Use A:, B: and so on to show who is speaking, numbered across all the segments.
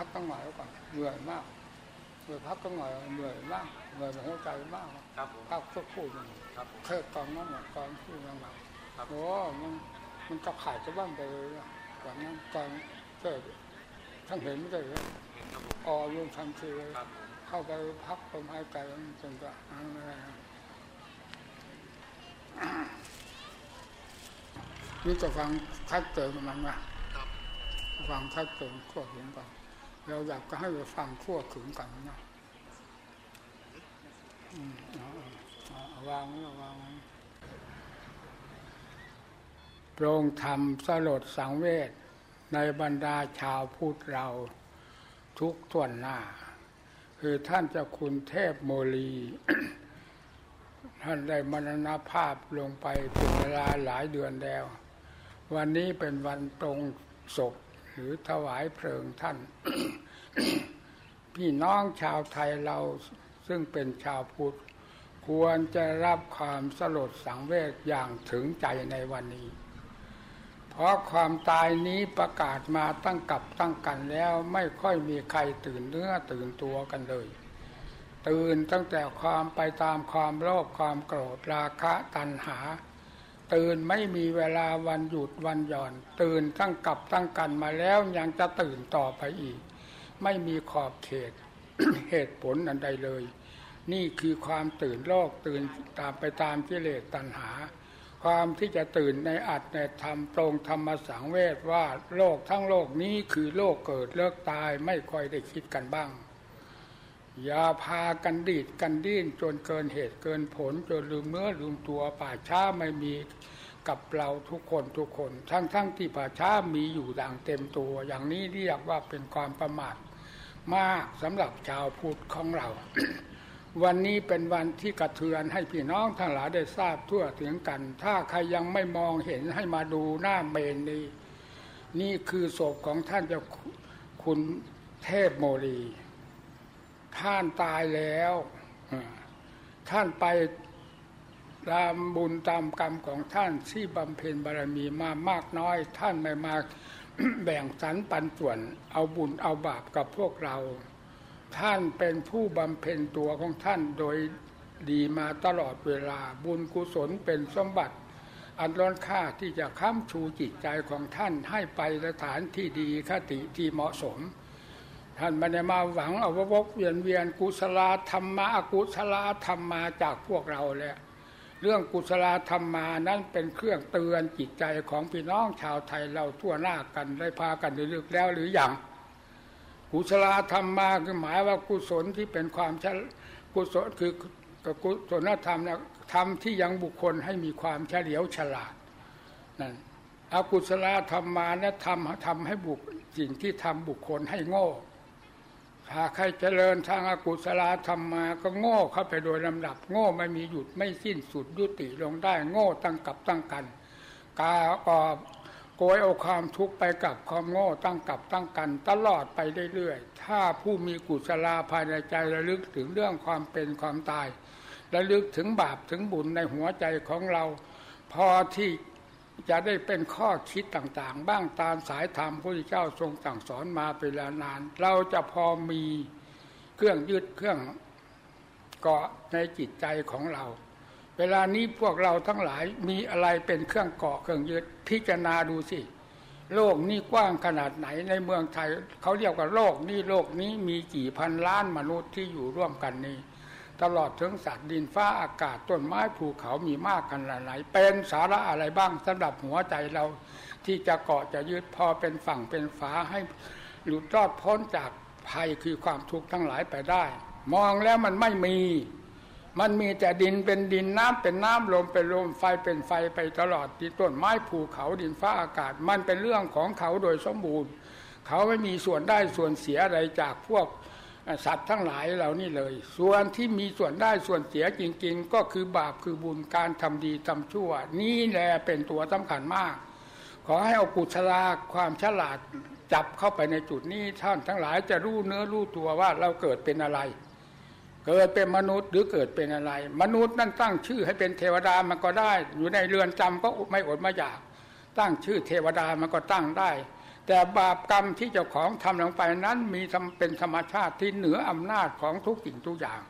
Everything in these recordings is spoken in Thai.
A: พักตั้งหน่อยก่อนเหนื่อยมากเหนื่อยพักตั้งหน่อยเหนื่อยมากเหนื่อยหัวใจมาก
B: ครับผม
A: พักสักครู่หนึ่ง
B: ครับผม
A: แค่ตอนนั้นน่ะตอนที่ยังหนัก
B: ครับ
A: โอ้มันมันจะขายจะบ้างไปเลยอะตอนนั้นตอนเกิดทั้งเห็นไม่ได้เลย
B: เห็นครับผม
A: ออรวมทันทีเลย
B: ครับผม
A: เข้าไปพักลมหายใจมันจนจะอันอะไรนะนี่จะฟังคัดเติมมันนะครับฟังคัดเติมขั้วขึงกัน เราอยากจะให้เราฟังขั้วขึงกันนะวางไว้เอาวางไว้โปรงธรรมสลดสังเวชในบรรดาชาวพุทธเราทุกส่วนหน้า คือท่านเจ้าคุณเทพโมลี ท่านได้มรณภาพลงไปเป็นเวลาหลายเดือนแล้ว วันนี้เป็นวันตรงศพ หรือถวายเพลิงท่าน พี่น้องชาวไทยเราซึ่งเป็นชาวพุทธ ควรจะรับความสลดสังเวชอย่างถึงใจในวันนี้ เพราะความตายนี้ประกาศมาตั้งกับตั้งกันแล้วไม่ค่อยมีใครตื่นเนื้อตื่นตัวกันเลย ตื่นตั้งแต่ความไปตามความโลภความโกรธราคะตัณหา ตื่นไม่มีเวลาวันหยุดวันหย่อน ตื่นตั้งกับตั้งกันมาแล้วยังจะตื่นต่อไปอีก ไม่มีขอบเขตเหตุผลอันใดเลย นี่คือความตื่นโลกตื่นตามไปตามกิเลสตัณหา ความที่จะตื่นในอัตในธรรมตรงธรรมสังเวชว่าโลกทั้งโลกนี้คือโลกเกิดเลิกตายไม่ค่อยได้คิดกันบ้าง อย่าพากันดีดกันดิ้นจนเกินเหตุเกินผล จนลืมเนื้อลืมตัวป่าช้าไม่มีกับเราทุกคนทุกคน ทั้งๆทที่ป่าช้ามีอยู่อย่างเต็มตัว อย่างนี้เรียกว่าเป็นความประมาทมากสำหรับชาวพุทธของเรา วันนี้เป็นวันที่กระเทือนให้พี่น้องทั้งหลายได้ทราบทั่วถึงกัน ถ้าใครยังไม่มองเห็นให้มาดูหน้าเมนนี้ นี่คือศพของท่านเจ้าคุณเทพโมลี ท่านตายแล้วท่านไปตามบุญตามกรรมของท่านที่บำเพ็ญบารมีมามากน้อย ท่านไม่มาแบ่งสรรปันส่วน เอาบุญเอาบาปกับพวกเรา ท่านเป็นผู้บำเพ็ญตัวของท่านโดยดีมาตลอดเวลาบุญกุศลเป็นสมบัติ อันล้นค่าที่จะค้ำชูจิตใจของท่านให้ไปสถานที่ดีคติที่เหมาะสม ท่านไม่ได้มาหวังเอาวกเวียนเวียนกุศลธรรมะอกุศลธรรมมาจากพวกเราแล้วเรื่องกุศลธรรมมานั้นเป็นเครื่องเตือนจิตใจของพี่น้องชาวไทยเราทั่วหน้ากันได้พากันได้เลือกแล้วหรืออยังกุศลธรรมมาคือหมายว่ากุศลที่เป็นความฉลกุศลคือกุศลธรรมนะธรรมที่ยังบุคคลให้มีความเฉลียวฉลาดนั่นอกุศลธรรมมานะทำทำให้บุคสิ่งที่ทำบุคคลให้โง่ ถ้าใครเจริญทางอากุศลธรรมมาก็โง่เข้าไปโดยลำดับ โง่ไม่มีหยุดไม่สิ้นสุดยุติลงได้โง่ตั้งกับตั้งกัน กาออบโกยเอาความทุกข์ไปกับความโง่ตั้งกับตั้งกัน ตลอดไปเรื่อยๆถ้าผู้มีกุศลาภายในใจระลึกถึงเรื่องความเป็นความตายระลึกถึงบาปถึงบุญในหัวใจของเรา พอที่ จะได้เป็นข้อคิดต่างๆ บ้างตามสายธรรมพระพุทธเจ้าทรงสั่งสอนมาเป็นเวลานาน เราจะพอมีเครื่องยึดเครื่องเกาะในจิตใจของเรา เวลานี้พวกเราทั้งหลายมีอะไรเป็นเครื่องเกาะเครื่องยึดพิจารณาดูสิโลกนี้กว้างขนาดไหนในเมืองไทย เขาเรียกว่าโลกนี้โลกนี้มีกี่พันล้านมนุษย์ที่อยู่ร่วมกันนี้ ตลอดถึงสัตว์ดินฟ้าอากาศต้นไม้ภูเขามีมากขนาดไหนเป็นสาระอะไรบ้างสำหรับหัวใจเราที่จะเกาะจะยึดพอเป็นฝั่งเป็นฝาให้หลุดรอดพ้นจากภัยคือความทุกข์ทั้งหลายไปได้ มองแล้วมันไม่มี มันมีแต่ดินเป็นดินน้ำเป็นน้ำลมเป็นลมไฟเป็นไฟไปตลอดที่ต้นไม้ภูเขาดินฟ้าอากาศ มันเป็นเรื่องของเขาโดยสมบูรณ์ เขาไม่มีส่วนได้ส่วนเสียอะไรจากพวก สัตว์ทั้งหลายเหล่านี้เลย ส่วนที่มีส่วนได้ส่วนเสียจริง ๆ ก็คือบาปคือบุญการทำดีทำชั่ว นี่แหละเป็นตัวสำคัญมาก ขอให้เอากุศลาความฉลาดจับเข้าไปในจุดนี้ท่านทั้งหลายจะรู้เนื้อรู้ตัวว่าเราเกิดเป็นอะไร เกิดเป็นมนุษย์หรือเกิดเป็นอะไร มนุษย์นั่นตั้งชื่อให้เป็นเทวดามันก็ได้ อยู่ในเรือนจำก็ไม่อดไม่อยาก ตั้งชื่อเทวดามันก็ตั้งได้ แต่บาปกรรมที่เจ้าของทำลงไปนั้นมีเป็นธรรมชาติที่เหนืออำนาจของทุกสิ่งทุกอย่าง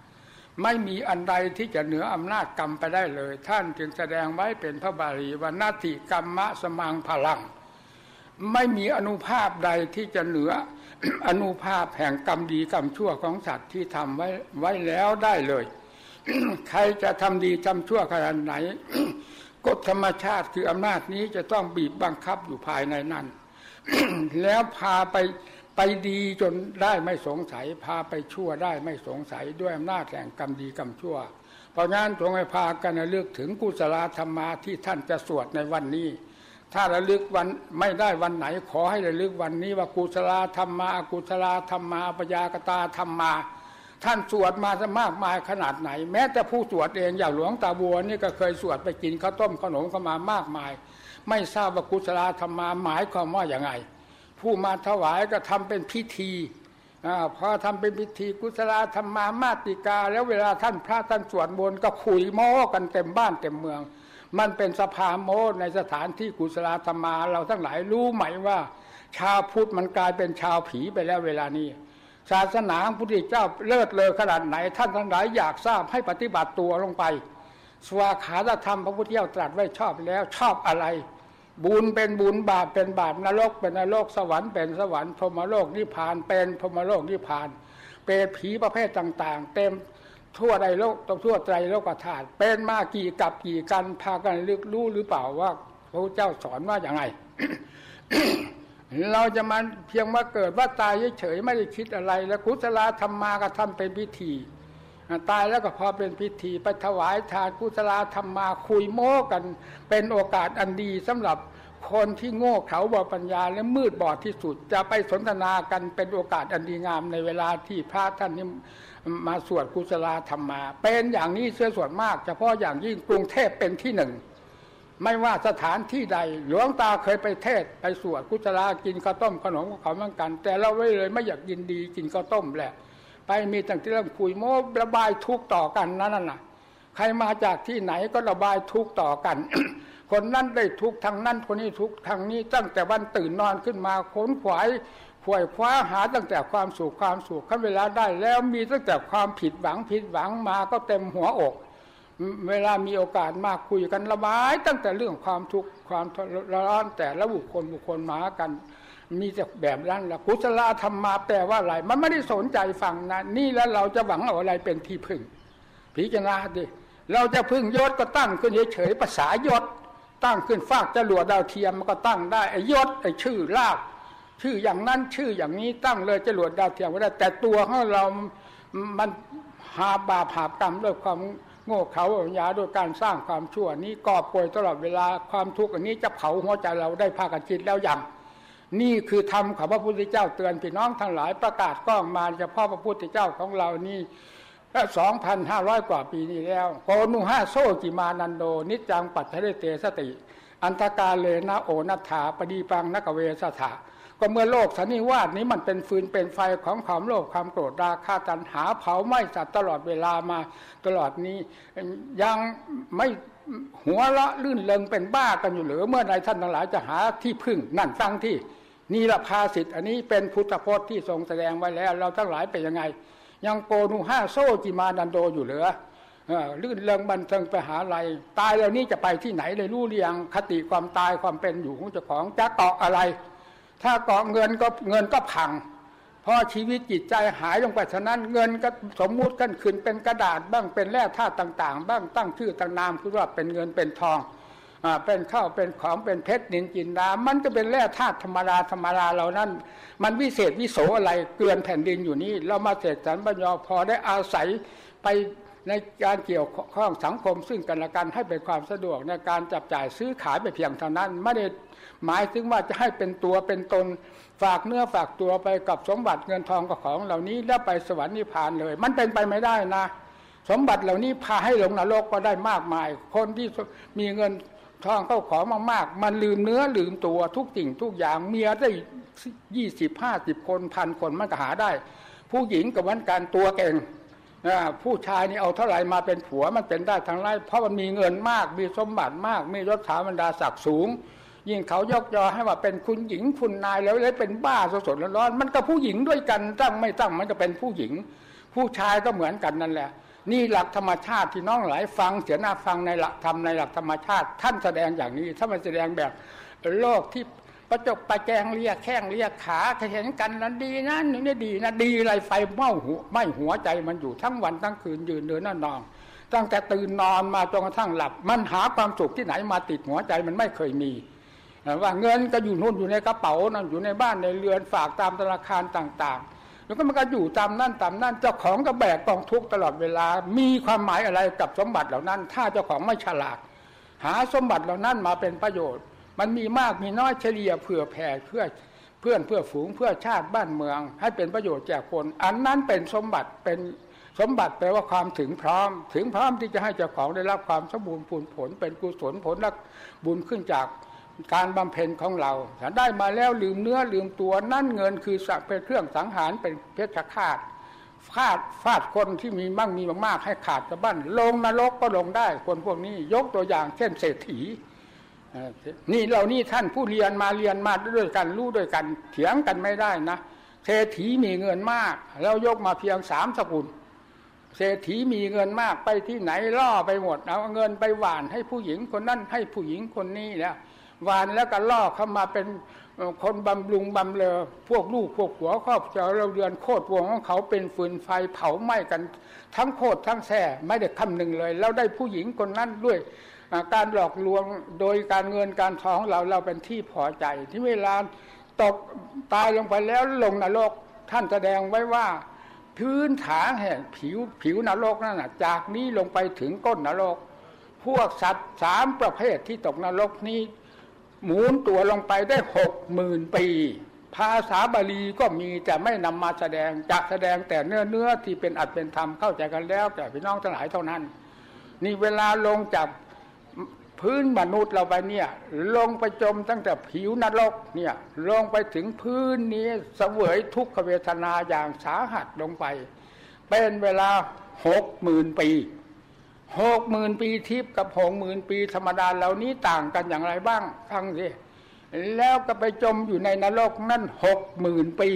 A: ไม่มีอันใดที่จะเหนืออำนาจกรรมไปได้เลย ท่านจึงแสดงไว้เป็นพระบาลีว่านาติกรรมะสมังพลัง ไม่มีอนุภาพใดที่จะเหนืออนุภาพแห่งกรรมดีกรรมชั่วของสัตว์ที่ทำไว้ไว้แล้วได้เลย ใครจะทำดีทำชั่วขนาดไหนกฎธรรมชาติคืออำนาจนี้จะต้องบีบบังคับอยู่ภายในนั้น แล้วพาไปไปดีจนได้ไม่สงสัย พาไปชั่วได้ไม่สงสัยด้วยอำนาจแห่งกรรมดีกรรมชั่ว เพราะงั้นทรงให้พากันระลึกถึงกุศลธรรมาที่ท่านจะสวดในวันนี้ ถ้าระลึกวันไม่ได้วันไหน ขอให้ระลึกวันนี้ว่ากุศลธรรมากุศลธรรมาปยากตาธรรมา ท่านสวดมาจะมากมายขนาดไหน แม้แต่ผู้สวดเองอย่างหลวงตาบัวนี่ก็เคยสวดไปกินข้าวต้มขนมเข้ามามากมาย ไม่ทราบว่ากุศลธรรมาหมายความว่าอย่างไง ผู้มาถวายก็ทำเป็นพิธีอพอทำเป็นพิธีกุศลธรรมามาติกา แล้วเวลาท่านพระท่านสวดมนต์ก็คุยโม้กันเต็มบ้านเต็มเมือง มันเป็นสภาโม้ในสถานที่กุศลธรรมาเราทั้งหลายรู้ไหมว่า ชาวพุทธมันกลายเป็นชาวผีไปแล้วเวลานี้ศาสนาพระพุทธเจ้าเลิศเลอขนาดไหน ท่านทั้งหลายอยากทราบให้ปฏิบัติตัวลงไป สวาขาธรรมพระพุทธเจ้าตรัสไว้ชอบแล้วชอบอะไร บุญเป็นบุญบาปเป็นบาปนรกเป็นนรกสวรรค์เป็นสวรรค์พรมโลกนิพพานเป็นพรมโลกนิพพานเปรตผีประเภทต่าง ๆ เต็มทั่วใดโลกตทั่วใจโลกธาตุเป็นมากี่กับกี่กันพากันลึกรู้หรือเปล่าว่าพระพุทธเจ้าสอนว่าอย่างไรเราจะมาเพียงว่าเกิดว่าตายเฉยๆไม่ได้คิดอะไร แล้วกุศลธรรมมาก็ทำเป็นพิธี ตายแล้วก็พอเป็นพิธีไปถวายทานกุศลธรรมมาคุยโม้กัน เป็นโอกาสอันดีสำหรับคนที่โง่เขลาบอปัญญาและมืดบอดที่สุด จะไปสนทนากันเป็นโอกาสอันดีงามในเวลาที่พระท่านนี้มาสวดกุศลธรรมมา เป็นอย่างนี้เสื้อส่วนมากเฉพาะอย่างยิ่งกรุงเทพเป็นที่หนึ่งไม่ว่าสถานที่ใด หลวงตาเคยไปเทศไปสวดกุศลากินข้าวต้มขนมเขาเหมือนกัน แต่เราไม่เลยไม่อยากยินดีกินข้าวต้มแหละ ไปมีตั้งที่เรื่องคุยโม้ระบายทุกต่อกันนั่นน่ะ ใครมาจากที่ไหนก็ระบายทุกต่อกัน คนนั้นได้ทุกทางนั้นคนนี้ทุกทางนี้ตั้งแต่วันตื่นนอนขึ้นมาค้นขวายขวายคว้าหาตั้งแต่ความสุขความสุขขั้นเวลาได้ แล้วมีตั้งแต่ความผิดหวังผิดหวังมาก็เต็มหัวอก เวลามีโอกาสมาคุยกันระบาย ตั้งแต่เรื่องความทุกข์ความร้อนแต่ละบุคคลบุคคลมากัน มีแต่แบบนั้นละกุศลธรรมมาแปลว่าอะไร มันไม่ได้สนใจฟังนะนี่แล้วเราจะหวังเอาอะไรเป็นที่พึ่งพิจารณาดิเราจะพึ่งยศก็ตั้งขึ้นเฉยๆภาษายศ ตั้งขึ้นฟากจรวดดาวเทียมมันก็ตั้งได้ไอ้ยศไอ้ชื่อลาบชื่ออย่างนั้นชื่ออย่างนี้ตั้งเลยจรวดดาวเทียมก็ได้ แต่ตัวของเรา มันหาบาปหากรรมด้วยความโง่เขาปัญญาโดยการสร้างความชั่วนี้ก่อป่วยตลอดเวลาความทุกข์อันนี้จะเผาหัวใจเราได้ภาคจิตแล้วอย่าง นี่คือธรรมของพระพุทธเจ้าเตือนพี่น้องทั้งหลายประกาศก้องมาเฉพาะพระพุทธเจ้าของเรานี่สองพันห้าร้อยกว่าปีนี้แล้วโกนุ หาโส กิมานันโท นิจจังปัชชะลิเต สะติ อันธะกาเรนะโอนัทธาปะทีปังนะ คะเวสะถะ ก็เมื่อโลกสันนิวาสนี้มันเป็นฟืนเป็นไฟของความโลภความโกรธราคะตัณหาเผาไหม้สัตว์ตลอดเวลามาตลอดนี้ ยังไม่หัวละลื่นเลงเป็นบ้ากันอยู่หรือเมื่อใดท่านทั้งหลายจะหาที่พึ่งนั่นฟังที่ นี่ละภาสิทธิ์อันนี้เป็นพุทธพจน์ที่ทรงแสดงไว้แล้ว เราทั้งหลายเป็นยังไง ยังโกนูห้าโซจิมาดันโดอยู่เหลือลื่นเลงบันเทิงไปหาอะไร ตายแล้วนี้จะไปที่ไหนเลยรู้เรียงคติความตายความเป็นอยู่ของเจ้าของจะเกาะอะไร ถ้าเกาะเงินก็เงินก็พังพอชีวิตจิตใจหายลงไปฉะนั้นเงินก็สมมุติกันขึ้นเป็นกระดาษบ้างเป็นแร่ธาตุต่าง ๆ บ้างตั้งชื่อตั้งนามคือว่าเป็นเงินเป็นทอง เป็นข้าวเป็นของเป็นเพชรนินจินดา มันก็เป็นแร่ธาตุธรรมดาธรรมดาเหล่านั้น มันวิเศษวิโสอะไรเกลื่อนแผ่นดินอยู่นี่ เรามาเสกสรรปัญญาพอได้อาศัยไปในการเกี่ยวข้องสังคมซึ่งกันและกันให้เป็นความสะดวกในการจับจ่ายซื้อขายไปเพียงเท่านั้น ไม่ได้หมายถึงว่าจะให้เป็นตัวเป็นตนฝากเนื้อฝากตัวไปกับสมบัติเงินทองกับของเหล่านี้แล้วไปสวรรค์นิพพานเลย มันเป็นไปไม่ได้นะ สมบัติเหล่านี้พาให้หลงนรกก็ได้มากมาย คนที่มีเงิน ทองเข้าของมากๆ มันลืมเนื้อลืมตัวทุกสิ่งทุกอย่างเมียได้ยี่สิบห้าสิบคนพันคนมันก็หาได้ ผู้หญิงกับวันการตัวเก่งผู้ชายนี่เอาเท่าไหร่มาเป็นผัวมันเป็นได้ทั้งไรเพราะมันมีเงินมากมีสมบัติมาก มียศถาบรรดาศักดิ์สูง ยิ่งเขายกยอให้ว่าเป็นคุณหญิงคุณนายแล้วเลยเป็นบ้าสดๆร้อนๆมันก็ผู้หญิงด้วยกันตั้งไม่ตั้งมันก็เป็นผู้หญิง ผู้ชายก็เหมือนกันนั่นแหละ นี่หลักธรรมชาติที่น้องหลายฟังเสียหน้าฟังในหลักธรรมในหลักธรรมชาติ ท่านแสดงอย่างนี้ถ้ามันแสดงแบบโลกที่ประจบประแจงเรียกแข้งเรียกขาเห็นกันนั้นดีนะนี่ดีนะดีอะไรไฟเมาหัวไม่หัวใจมันอยู่ทั้งวันทั้งคืนยืนเดินนั่นนอนตั้งแต่ตื่นนอนมาจนกระทั่งหลับ มันหาความสุขที่ไหนมาติดหัวใจมันไม่เคยมีว่าเงินก็อยู่นู่นอยู่ในกระเป๋านั่นอยู่ในบ้านในเรือนฝากตามธนาคารต่าง ๆ แล้วก็มันก็อยู่ตามนั่นตามนั่นเจ้าของก็แบกกองทุกตลอดเวลา มีความหมายอะไรกับสมบัติเหล่านั้น ถ้าเจ้าของไม่ฉลาด หาสมบัติเหล่านั้นมาเป็นประโยชน์ มันมีมากมีน้อยเฉลี่ยเผื่อแผ่เพื่อเพื่อนเพื่อฝูงเพื่อชาติบ้านเมือง ให้เป็นประโยชน์แก่คน อันนั้นเป็นสมบัติเป็นสมบัติแปลว่าความถึงพร้อม ถึงพร้อมที่จะให้เจ้าของได้รับความสมบูรณ์ผลผลเป็นกุศลผลและบุญขึ้นจาก การบำเพ็ญของเราถ้าได้มาแล้วลืมเนื้อลืมตัวนั่นเงินคือสักเป็นเครื่องสังหารเป็นเพชฌฆาตฟาดฟาดคนที่มีมั่งมีมากๆให้ขาดสะบั้นลงนรกก็ลงได้คนพวกนี้ยกตัวอย่างเช่นเศรษฐีนี่เรานี่ท่านผู้เรียนมาเรียนมาด้วยกันรู้ด้วยกันเถียงกันไม่ได้นะเศรษฐีมีเงินมาก แล้วยกมาเพียงสามสกุลเศรษฐีมีเงินมากไปที่ไหนล่อไปหมดเอาเงินไปหวานให้ผู้หญิงคนนั้นให้ผู้หญิงคนนี้แล้ว หวานแล้วก็ล่อเข้ามาเป็นคนบำรุงบำเลอพวกลูกพวกหัวครอบเจ้าเราเรือนโคตรวงของเขาเป็นฟืนไฟเผาไหม้กัน ทั้งโคตรทั้งแท่ไม่ได้คำหนึ่งเลย แล้วได้ผู้หญิงคนนั้นด้วยการหลอกลวงโดยการเงินการทองเราเราเป็นที่พอใจ ที่เวลาตกตายลงไปแล้วลงนรกท่านแสดงไว้ว่า พื้นฐานแห่งผิวผิวนรกนั่นนะจากนี้ลงไปถึงก้นนรก พวกสัตว์สามประเภทที่ตกนรกนี้ หมุนตัวลงไปได้หกหมื่นปี ภาษาบาลีก็มีแต่ไม่นำมาแสดงจะแสดงแต่เนื้อเนื้อที่เป็นอัดเป็นธรรมเข้าใจกันแล้วแต่พี่น้องทั้งหลายเท่านั้น นี่เวลาลงจากพื้นมนุษย์เราไปเนี่ย ลงไปจมตั้งแต่ผิวนรกเนี่ยลงไปถึงพื้นนี้สเสวยทุกขเวทนาอย่างสาหัสลงไป เป็นเวลาหกหมื่นปี หกหมื่นปีทิพย์กับหกหมื่นปีธรรมดาเหล่านี้ต่างกันอย่างไรบ้างฟังสิแล้วก็ไปจมอยู่ในนรกนั่นหกหมื่นปี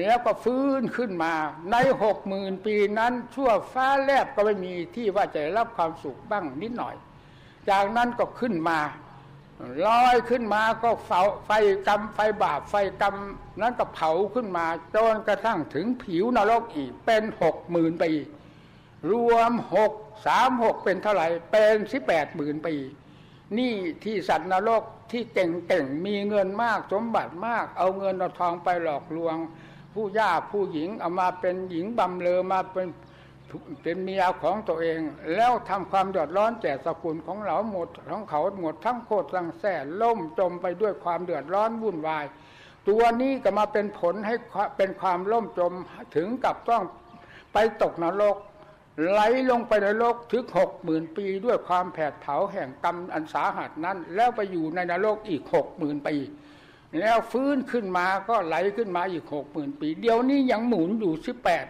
A: แล้วก็ฟื้นขึ้นมา ในหกหมื่นปีนั้น ชั่วฟ้าแลบก็ไม่มีที่ว่าจะรับความสุขบ้างนิดหน่อย จากนั้นก็ขึ้นมาลอยขึ้นมาก็เผาไฟกรรมไฟบาปไฟกรรมนั้นก็เผาขึ้นมาจนกระทั่งถึงผิวนรกอีกเป็นหกหมื่นปี รวมหกสามหกเป็นเท่าไหร่ เป็นสิบแปดหมื่นปี นี่ที่สัตว์นรกที่เก่งๆมีเงินมากสมบัติมาก เอาเงินเอาทองไปหลอกลวง ผู้ย่าผู้หญิงเอามาเป็นหญิงบำเลอมาเป็นเป็นเมียของตัวเอง แล้วทำความเดือดร้อนแก่สกุลของเราหมดของเขาหมดทั้งโคตรทั้งแส่ล่มจมไปด้วยความเดือดร้อนวุ่นวาย ตัวนี้ก็มาเป็นผลให้เป็นความล่มจมถึงกับต้องไปตกนรก ไหลลงไปในโลกถึงหกหมื่นปีด้วยความแผดเผาแห่งกรรมอันสาหัสนั้น แล้วไปอยู่ในนรกอีกหกหมื่นปี แล้วฟื้นขึ้นมาก็ไหลขึ้นมาอีกหกหมื่นปี เดี๋ยวนี้ยังหมุนอยู่สิบแปด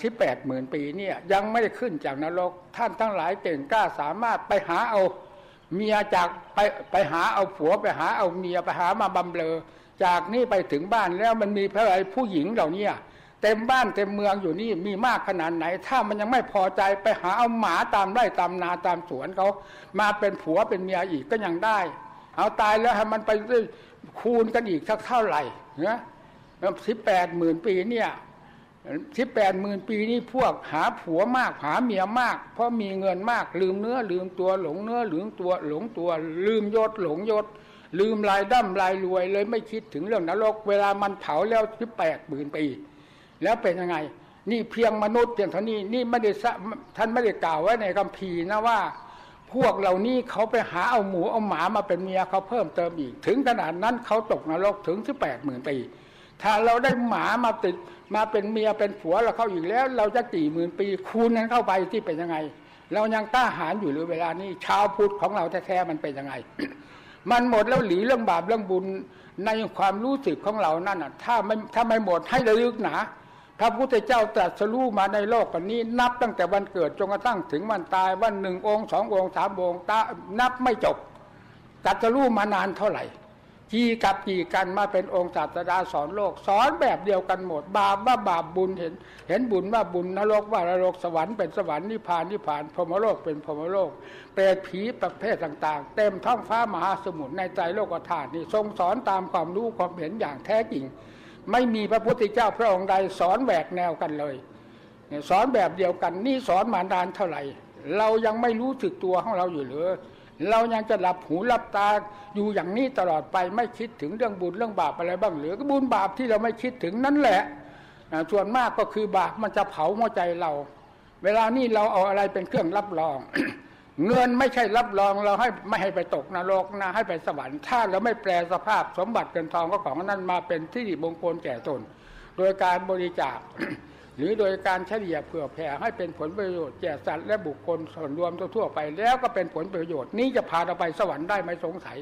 A: ที่แปดหมื่นปีเนี่ยยังไม่ได้ขึ้นจากนรก ท่านทั้งหลายเก่งกล้าสามารถไปหาเอาเมียจากไปไปหาเอาผัวไปหาเอาเมียไปหามาบำเลอจากนี่ไปถึงบ้านแล้วมันมีพระอะไรผู้หญิงเหล่านี้ เต็มบ้านเต็มเมืองอยู่นี่มีมากขนาดไหน ถ้ามันยังไม่พอใจไปหาเอาหมาตามไร่ตามนาตามสวนเขามาเป็นผัวเป็นเมียอีกก็ยังได้ เอาตายแล้วให้มันไปคูณกันอีกสักเท่าไหร่เนะสิบแปดหมื่นปีเนี่ยสิบแปดหมื่นปีนี้พวกหาผัวมากหาเมียมาก เพราะมีเงินมากลืมเนื้อลืมตัวหลงเนื้อลืมตัวหลงตัว ลืมยศหลงยศ ลืมลายดั้มลายรวยเลยไม่คิดถึงเรื่องนรก เวลามันเผาแล้วสิบแปดหมื่นปี แล้วเป็นยังไง นี่เพียงมนุษย์เพียงเท่านี้นี่ไม่ได้ท่านไม่ได้กล่าวไว้ในคัมภีร์นะว่า พวกเหล่านี้เขาไปหาเอาหมูเอาหมามาเป็นเมียเขาเพิ่มเติมอีก ถึงขนาดนั้นเขาตกนรกถึงสิบแปดหมื่นปีถ้าเราได้หมามาติดมาเป็นเมียเป็นผัวเราเข้าอีกแล้ว เราจะกี่หมื่นปีคูณนั้นเข้าไปที่เป็นยังไง เรายังกล้าหาญอยู่หรือเวลานี้ชาวพุทธของเราแท้ๆมันเป็นยังไง มันหมดแล้วหลีเรื่องบาปเรื่องบุญในความรู้สึกของเรานั่นอะ ถ้าไม่ถ้าไม่หมดให้ระลึกหนา พระพุทธเจ้าตรัสรู้มาในโลกกันนี้ นับตั้งแต่วันเกิดจนกระทั่งถึงวันตายวันหนึ่งองค์สององค์สามองค์ตานับไม่จบตัดจะรู้มานานเท่าไหร่กี่กับกี่กันมาเป็นองค์ศาสดาสอนโลก สอนแบบเดียวกันหมด บาปว่าบาปบุญเห็น เห็นบุญว่าบุญนรกว่านรกสวรรค์เป็นสวรรค์นิพพานนิพพานพรมโลกเป็นพรมโลก เปรตผีประเภทต่างๆ เต็มท้องฟ้ามหาสมุทรในใจโลกธาตุนี่ทรงสอนตามความรู้ความเห็นอย่างแท้จริง ไม่มีพระพุทธเจ้าพระองค์ใดสอนแหวกแนวกันเลยสอนแบบเดียวกันนี่สอนมานานเท่าไหร่ เรายังไม่รู้สึกตัวของเราอยู่หรือเรายังจะหลับหูหลับตาอยู่อย่างนี้ตลอดไปไม่คิดถึงเรื่องบุญเรื่องบาปอะไรบ้างหรือก็บุญบาปที่เราไม่คิดถึงนั่นแหละส่วนมากก็คือบาปมันจะเผาหัวใจเรา เวลานี้เราเอาอะไรเป็นเครื่องรับรอง เงินไม่ใช่รับรองเราให้ไม่ให้ไปตกนรกนะให้ไปสวรรค์ถ้าเราไม่แปลสภาพสมบัติเงินทองก็ของนั้นมาเป็นที่มงคลแก่ตน โดยการบริจาค หรือโดยการเฉลี่ยเผื่อแผ่ให้เป็นผลประโยชน์แก่สัตว์และบุคคลส่วนรวมทั่วไป แล้วก็เป็นผลประโยชน์นี้จะพาเราไปสวรรค์ได้ไม่สงสัย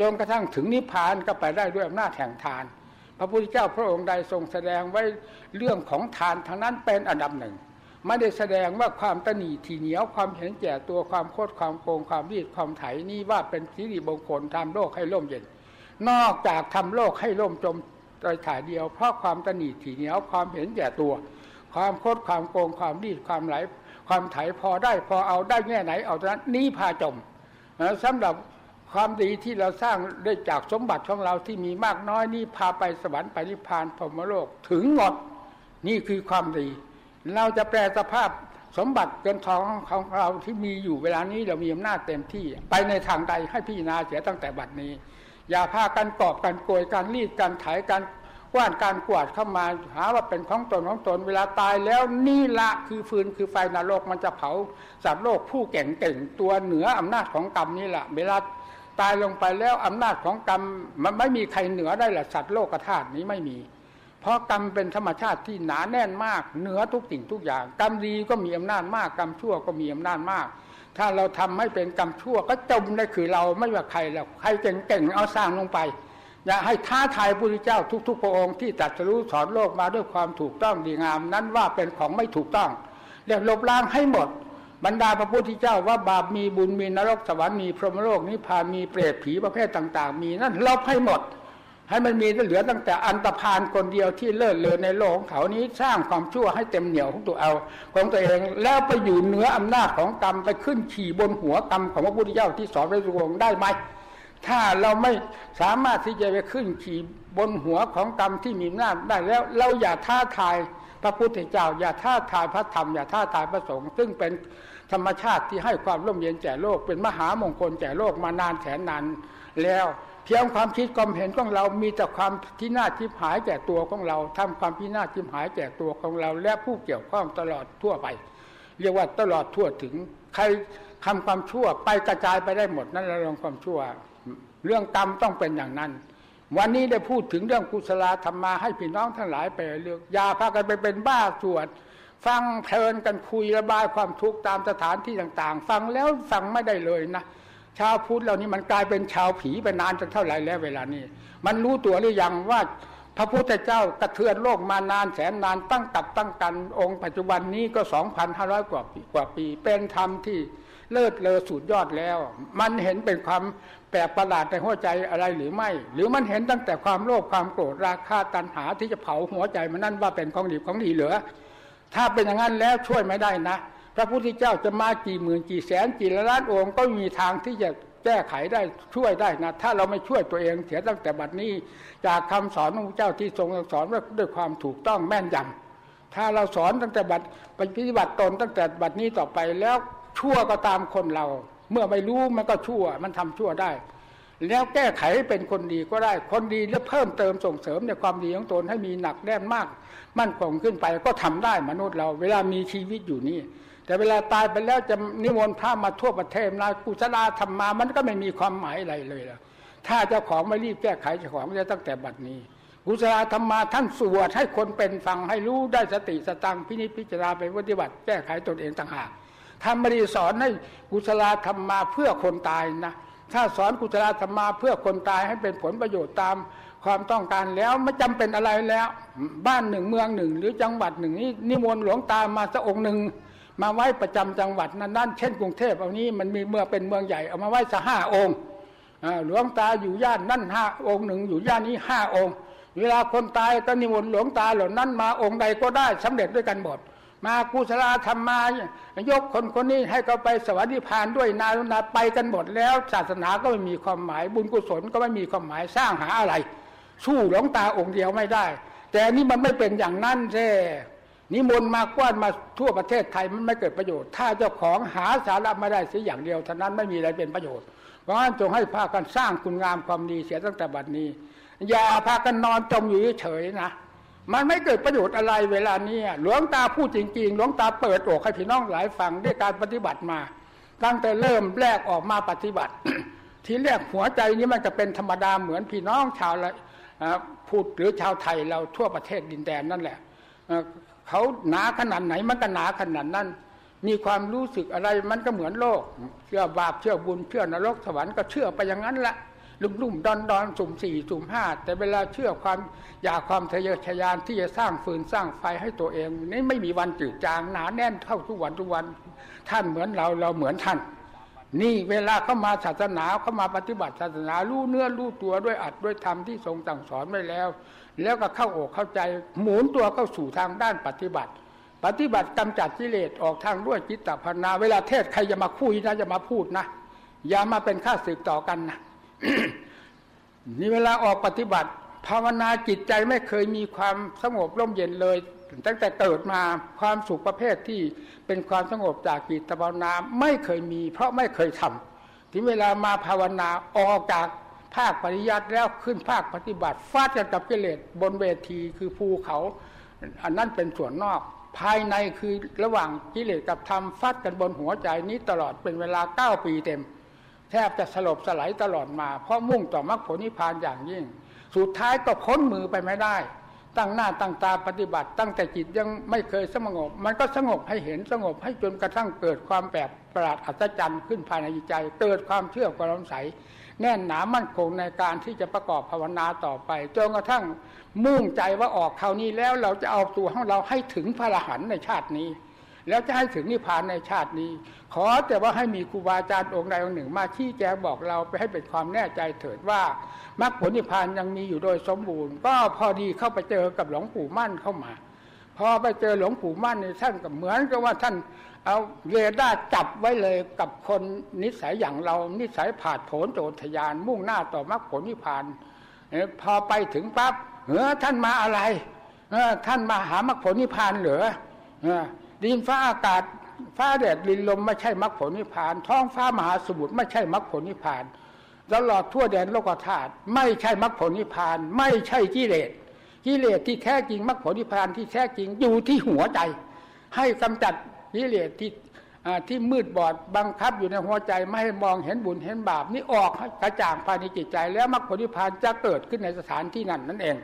A: จนกระทั่งถึงนิพพานก็ไปได้ด้วยอำนาจแห่งทาน พระพุทธเจ้าพระองค์ใดทรงแสดงไว้เรื่องของทานทางนั้นเป็นอันดับหนึ่ง ไม่ได้แสดงว่าความตนีทีเหนียวความเห็นแก่ตัวความโคตรความโกงความรีดความไถนี่ว่าเป็นสิริมงคลทำโลกให้ร่มเย็น นอกจากทำโลกให้ร่มจมโดยถ่ายเดียว เพราะความตนีทีเหนียวความเห็นแก่ตัว ความโคตรความโกงความรีดความไหล ความไถพอได้พอเอาได้แง่ไหนเอาตอนั้นนี้พาจมสำหรับความดีที่เราสร้างได้จากสมบัติของเราที่มีมากน้อยนี่พาไปสวรรค์ไปนิพพานพรมโลกถึงหมดนี่คือความดี เราจะแปลสภาพสมบัติเกินทองของเราที่มีอยู่เวลานี้เรามีอำนาจเต็มที่ ไปในทางใดให้พี่นาเสียตั้งแต่บัดนี้ อย่าพากันกอบกันโกยการรีดการไถการกว้านการกวาดเข้ามาหาว่าเป็นของตนของตนเวลาตายแล้วนี่ละคือฟืนคือไฟนรกมันจะเผาสัตว์โลกผู้เก่งเก่งตัวเหนืออำนาจของกรรมนี่แหละเวลาตายลงไปแล้วอำนาจของกรรมมันไม่มีใครเหนือได้หละสัตว์โลกธาตุนี้ไม่มี เพราะกรรมเป็นธรรมชาติที่หนาแน่นมาก เหนือทุกสิ่งทุกอย่าง กรรมดีก็มีอำนาจมาก กรรมชั่วก็มีอำนาจมาก ถ้าเราทำให้เป็นกรรมชั่วก็จมได้คือเราไม่ว่าใครแล้วใครเก่งๆเอาสร้างลงไป อย่าให้ท้าทายพระพุทธเจ้าทุกๆพระองค์ที่ตรัสรู้สอนโลกมาด้วยความถูกต้องดีงาม นั้นว่าเป็นของไม่ถูกต้องเรียกลบล้างให้หมดบรรดาพระพุทธเจ้าว่าบาปมีบุญมีนรกสวรรค์มีพรหมโลกนิพพานมีเปรตผีประเภทต่าง ๆ มีนั่นลบให้หมด ให้มันมีเหลือตั้งแต่อันตรพานคนเดียวที่เลิศเลอในโลกของเขานี้สร้างความชั่วให้เต็มเหนียวของตัวเอา ของตัวเองแล้วไปอยู่เหนืออำนาจของกรรมไปขึ้นขี่บนหัวกรรมของพระพุทธเจ้าที่สอนไว้สุงได้ไหมถ้าเราไม่สามารถที่จะไปขึ้นขี่บนหัวของกรรมที่มีหน้าได้แล้ว เราอย่าท้าทายพระพุทธเจ้า อย่าท้าทายพระธรรมอย่าท้าทายพระสงฆ์ซึ่งเป็นธรรมชาติที่ให้ความร่มเย็นแก่โลก เป็นมหามงคลแก่โลกมานานแสนนานแล้ว เพียงความคิดความเห็นของเรามีแต่ความที่น่าทิพหายแก่ตัวของเราทำความพินาทิพหายแก่ตัวของเรา และผู้เกี่ยวข้องตลอดทั่วไป เรียกว่าตลอดทั่วถึง ใครทำความชั่วไปกระจายไปได้หมดนั่นเราลองความชั่ว เรื่องกรรมต้องเป็นอย่างนั้น วันนี้ได้พูดถึงเรื่องกุศลธรรมมาให้พี่น้องทั้งหลายไปเลือกยาพากันไปเป็นบ้าสวดฟังเพลินกันคุยระบายความทุกข์ตามสถานที่ต่าง ๆ ฟังแล้วฟังไม่ได้เลยนะ ชาวพุทธเหล่านี้มันกลายเป็นชาวผีไปนานจนเท่าไหร่แล้วเวลานี้ มันรู้ตัวหรือยังว่าพระพุทธเจ้ากระเทือนโลกมานานแสนนานตั้งตับตั้งกันองค์ปัจจุบันนี้ก็ 2,500 กว่าปีกว่าปี เป็นธรรมที่เลิศเลอสุดยอดแล้ว มันเห็นเป็นความแปลกประหลาดในหัวใจอะไรหรือไม่ หรือมันเห็นตั้งแต่ความโลภความโกรธราคะตัณหาที่จะเผาหัวใจมันนั่นว่าเป็นของดีของดีเหลือ ถ้าเป็นอย่างนั้นแล้วช่วยไม่ได้นะ พระพุทธเจ้าจะมากี่หมื่นกี่แสนกี่ล้านองค์ก็มีทางที่จะแก้ไขได้ช่วยได้นะถ้าเราไม่ช่วยตัวเองเสียตั้งแต่บัดนี้ จากคำสอนของพระเจ้าที่ทรงสอนว่าด้วยความถูกต้องแม่นยำถ้าเราสอนตั้งแต่บัดปฏิบัติตนตั้งแต่บัดนี้ต่อไปแล้วชั่วก็ตามคนเรา เมื่อไม่รู้มันก็ชั่วมันทำชั่วได้ แล้วแก้ไขเป็นคนดีก็ได้ คนดีแล้วเพิ่มเติมส่งเสริมในความดีของตนให้มีหนักแน่นมาก มั่นคงขึ้นไปก็ทำได้มนุษย์เรา เวลามีชีวิตอยู่นี่ แต่เวลาตายไปแล้วจะนิมนต์พระมาทั่วประเทศนากุศลาธรรมมามันก็ไม่มีความหมายอะไรเลยล่ะถ้าเจ้าของไม่รีบแก้ไขเจ้าของจะตั้งแต่บัดนี้ กุศลธรรมมาท่านสวดให้คนเป็นฟังให้รู้ได้สติสตังพินิจพิจารณาไปปฏิบัติแก้ไขตนเองต่างหากทำไม่ได้สอนให้กุศลธรรมมาเพื่อคนตายนะถ้าสอนกุศลธรรมมาเพื่อคนตายให้เป็นผลประโยชน์ตามความต้องการแล้วไม่จำเป็นอะไรแล้ว บ้านหนึ่งเมืองหนึ่ง หรือจังหวัดหนึ่งนี่นิมนต์หลวงตามาสักองค์หนึ่ง มาไว้ประจำจังหวัดนั้นนั่นเช่นกรุงเทพเอานี้มันมีเมื่อเป็นเมืองใหญ่เอามาไว้สักห้าองค์หลวงตาอยู่ย่านนั่นห้าองค์หนึ่งอยู่ย่านนี้ห้าองค์ เวลาคนตายก็นิมนต์หลวงตาเหล่านั้นมาองค์ใดก็ได้สำเร็จด้วยกันหมดมากุศลธรรมมายกคนคนนี้ให้เขาไปสวัสดิพานด้วยนาลุนาไปกันหมดแล้ว ศาสนาก็ไม่มีความหมายบุญกุศลก็ไม่มีความหมายสร้างหาอะไร สู้หลวงตาองค์เดียวไม่ได้ แต่นี่มันไม่เป็นอย่างนั้นแท้ นิมนต์มากว้านมาทั่วประเทศไทยมันไม่เกิดประโยชน์ ถ้าเจ้าของหาสาระไม่ได้เสียอย่างเดียวเท่านั้นไม่มีอะไรเป็นประโยชน์ เพราะฉะนั้นจงให้พากันสร้างคุณงามความดีเสียตั้งแต่บัดนี้ อย่าพากันนอนจมอยู่เฉยนะ มันไม่เกิดประโยชน์อะไรเวลานี้หลวงตาพูดจริงๆ หลวงตาเปิดอกให้พี่น้องหลายฟังด้วยการปฏิบัติมา ตั้งแต่เริ่มแรกออกมาปฏิบัติ ทีแรกหัวใจนี้มันจะเป็นธรรมดาเหมือนพี่น้องชาวพูดหรือชาวไทยเราทั่วประเทศดินแดนนั่นแหละ เขาหนาขนาดไหนมันก็หนาขนาดนั้น มีความรู้สึกอะไรมันก็เหมือนโลก เชื่อบาปเชื่อบุญเชื่อนรกสวรรค์ก็เชื่อไปอย่างนั้นแหละลุ่มๆดอนดอนสุ่มสี่สุ่มห้าแต่เวลาเชื่อความอยากความทะเยอทะยานที่จะสร้างฟืนสร้างไฟให้ตัวเองนี่ไม่มีวันจืดจางหนาแน่นเท่าทุกวันทุกวัน ท่านเหมือนเราเราเหมือนท่าน นี่เวลาเข้ามาศาสนาเข้ามาปฏิบัติศาสนารู้เนื้อรู้ตัวด้วยอัดด้วยธรรมที่ทรงสั่งสอนไว้แล้ว แล้วก็เข้าอกเข้าใจหมุนตัวเข้าสู่ทางด้านปฏิบัติ ปฏิบัติกำจัดกิเลสออกทางด้วยจิตตภาวนา เวลาเทศใครจะมาคุยนะจะมาพูดนะอย่ามาเป็นข้าศึกต่อกันนะนี่เวลาออกปฏิบัติ ภาวนาจิตใจไม่เคยมีความสงบร่มเย็นเลย ตั้งแต่เกิดมาความสุขประเภทที่เป็นความสงบจากจิตภาวนาไม่เคยมี เพราะไม่เคยทำที่เวลามาภาวนาออกจาก ภาคปริยัติแล้วขึ้นภาคปฏิบัติฟาดกันกับกิเลสบนเวทีคือภูเขา อันนั้นเป็นส่วนนอก ภายในคือระหว่างกิเลสกับธรรมฟาดกันบนหัวใจนี้ตลอดเป็นเวลาเก้าปีเต็ม แทบจะสลบสลายตลอดมา เพราะมุ่งต่อมรรคผลนิพพานอย่างยิ่ง สุดท้ายก็พ้นมือไปไม่ได้ ตั้งหน้าตั้งตาปฏิบัติ ตั้งแต่จิตยังไม่เคยสงบ มันก็สงบให้เห็นสงบให้จนกระทั่งเกิดความแบบประหลาดอัศจรรย์ขึ้นภายในใจ เกิดความเชื่อความใส แน่นหนามั่นคงในการที่จะประกอบภาวนาต่อไปจนกระทั่งมุ่งใจว่าออกคราวนี้แล้วเราจะเอาตัวของเราให้ถึงพระรหันในชาตินี้ แล้วจะให้ถึงนิพพานในชาตินี้ ขอแต่ว่าให้มีครูบาอาจารย์องค์ใดองค์หนึ่งมาชี้แจงบอกเราไปให้เป็นความแน่ใจเถิดว่ามรรคผลนิพพานยังมีอยู่โดยสมบูรณ์ ก็พอดีเข้าไปเจอกับหลวงปู่มั่นเข้ามา พอไปเจอหลวงปู่มั่นในท่านก็เหมือนกับว่าท่าน เอาเรดาร์จับไว้เลยกับคนนิสัยอย่างเรา นิสัยผาดโผนโจทยาน มุ่งหน้าต่อมรรคผลนิพพานพอไปถึงปั๊บเออท่านมาอะไรเออท่านมาหามรรคผลนิพพานเหรอดินฟ้าอากาศฟ้าแดดลินลมไม่ใช่มรรคผลนิพพาน ท้องฟ้ามหาสมุทรไม่ใช่มรรคผลนิพพานตลอดทั่วแดนโลกธาตุไม่ใช่มรรคผลนิพพาน ไม่ใช่กิเลสกิเลสที่แท้จริงมรรคผลนิพพานที่แท้จริงอยู่ที่หัวใจ ให้กำจัด กิเลสที่ที่มืดบอดบังคับอยู่ในหัวใจไม่ให้มองเห็นบุญเห็นบาปนี่ออกกระจ่างภายในจิตใจ แล้วมรรคผลนิพพานจะเกิดขึ้นในสถานที่นั้นนั่นเอง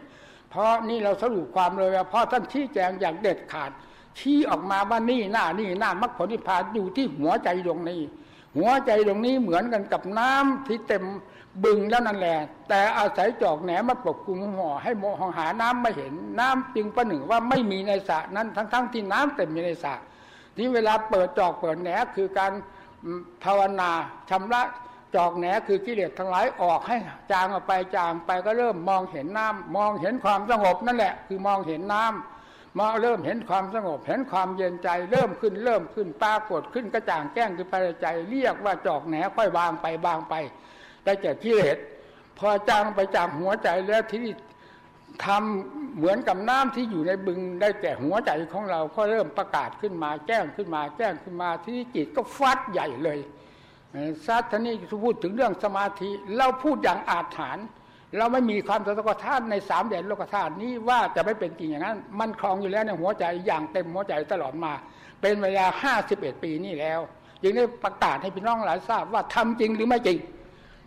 A: เพราะนี่เราสรุปความเลยว่าเพราะท่านชี้แจงอย่างเด็ดขาดชี้ออกมาว่านี่หน้านี่หน้ามรรคผลนิพพานอยู่ที่หัวใจดวงนี้ หัวใจดวงนี้เหมือนกันกับน้ำที่เต็มบึงแล้วนั่นแหละ แต่อาศัยจอกแหนมาปกคลุมห่อให้มองหาน้ำไม่เห็นน้ำจึงประหนึ่งว่าไม่มีในสระนั้นทั้งๆทที่น้ำเต็มอยู่ในสระ ที่เวลาเปิดจอกเปิดแหนคือการภาวนาชำระจอกแหนคือกิเลสทั้งหลายออกให้จางออกไปจางไปก็เริ่มมองเห็นน้ำมองเห็นความสงบนั่นแหละ คือมองเห็นน้ำมาเริ่มเห็นความสงบเห็นความเย็นใจ เริ่มขึ้นเริ่มขึ้นปรากฏขึ้นกระจ่างแก้งขึ้นไปใจ เรียกว่าจอกแหนค่อยวางไปบางไปได้แก่กิเลสพอจางไปจากหัวใจแล้วที่ ทำเหมือนกับน้ำที่อยู่ในบึงได้แก่หัวใจของเราก็เริ่มประกาศขึ้นมาแจ้งขึ้นมาแจ้งขึ้นมาที่จิตก็ฟัดใหญ่เลยซัดท่านี้พูดถึงเรื่องสมาธิ เราพูดอย่างอาถรรพ์เราไม่มีความสัตกธาตุในสามแดนโลกธาตุนี้ว่าจะไม่เป็นจริงอย่างนั้น มันคลองอยู่แล้วในหัวใจอย่างเต็มหัวใจตลอดมา เป็นเวลาห้าสิบเอ็ดปีนี่แล้วจึงได้ประกาศให้พี่น้องหลายทราบว่าทำจริงหรือไม่จริง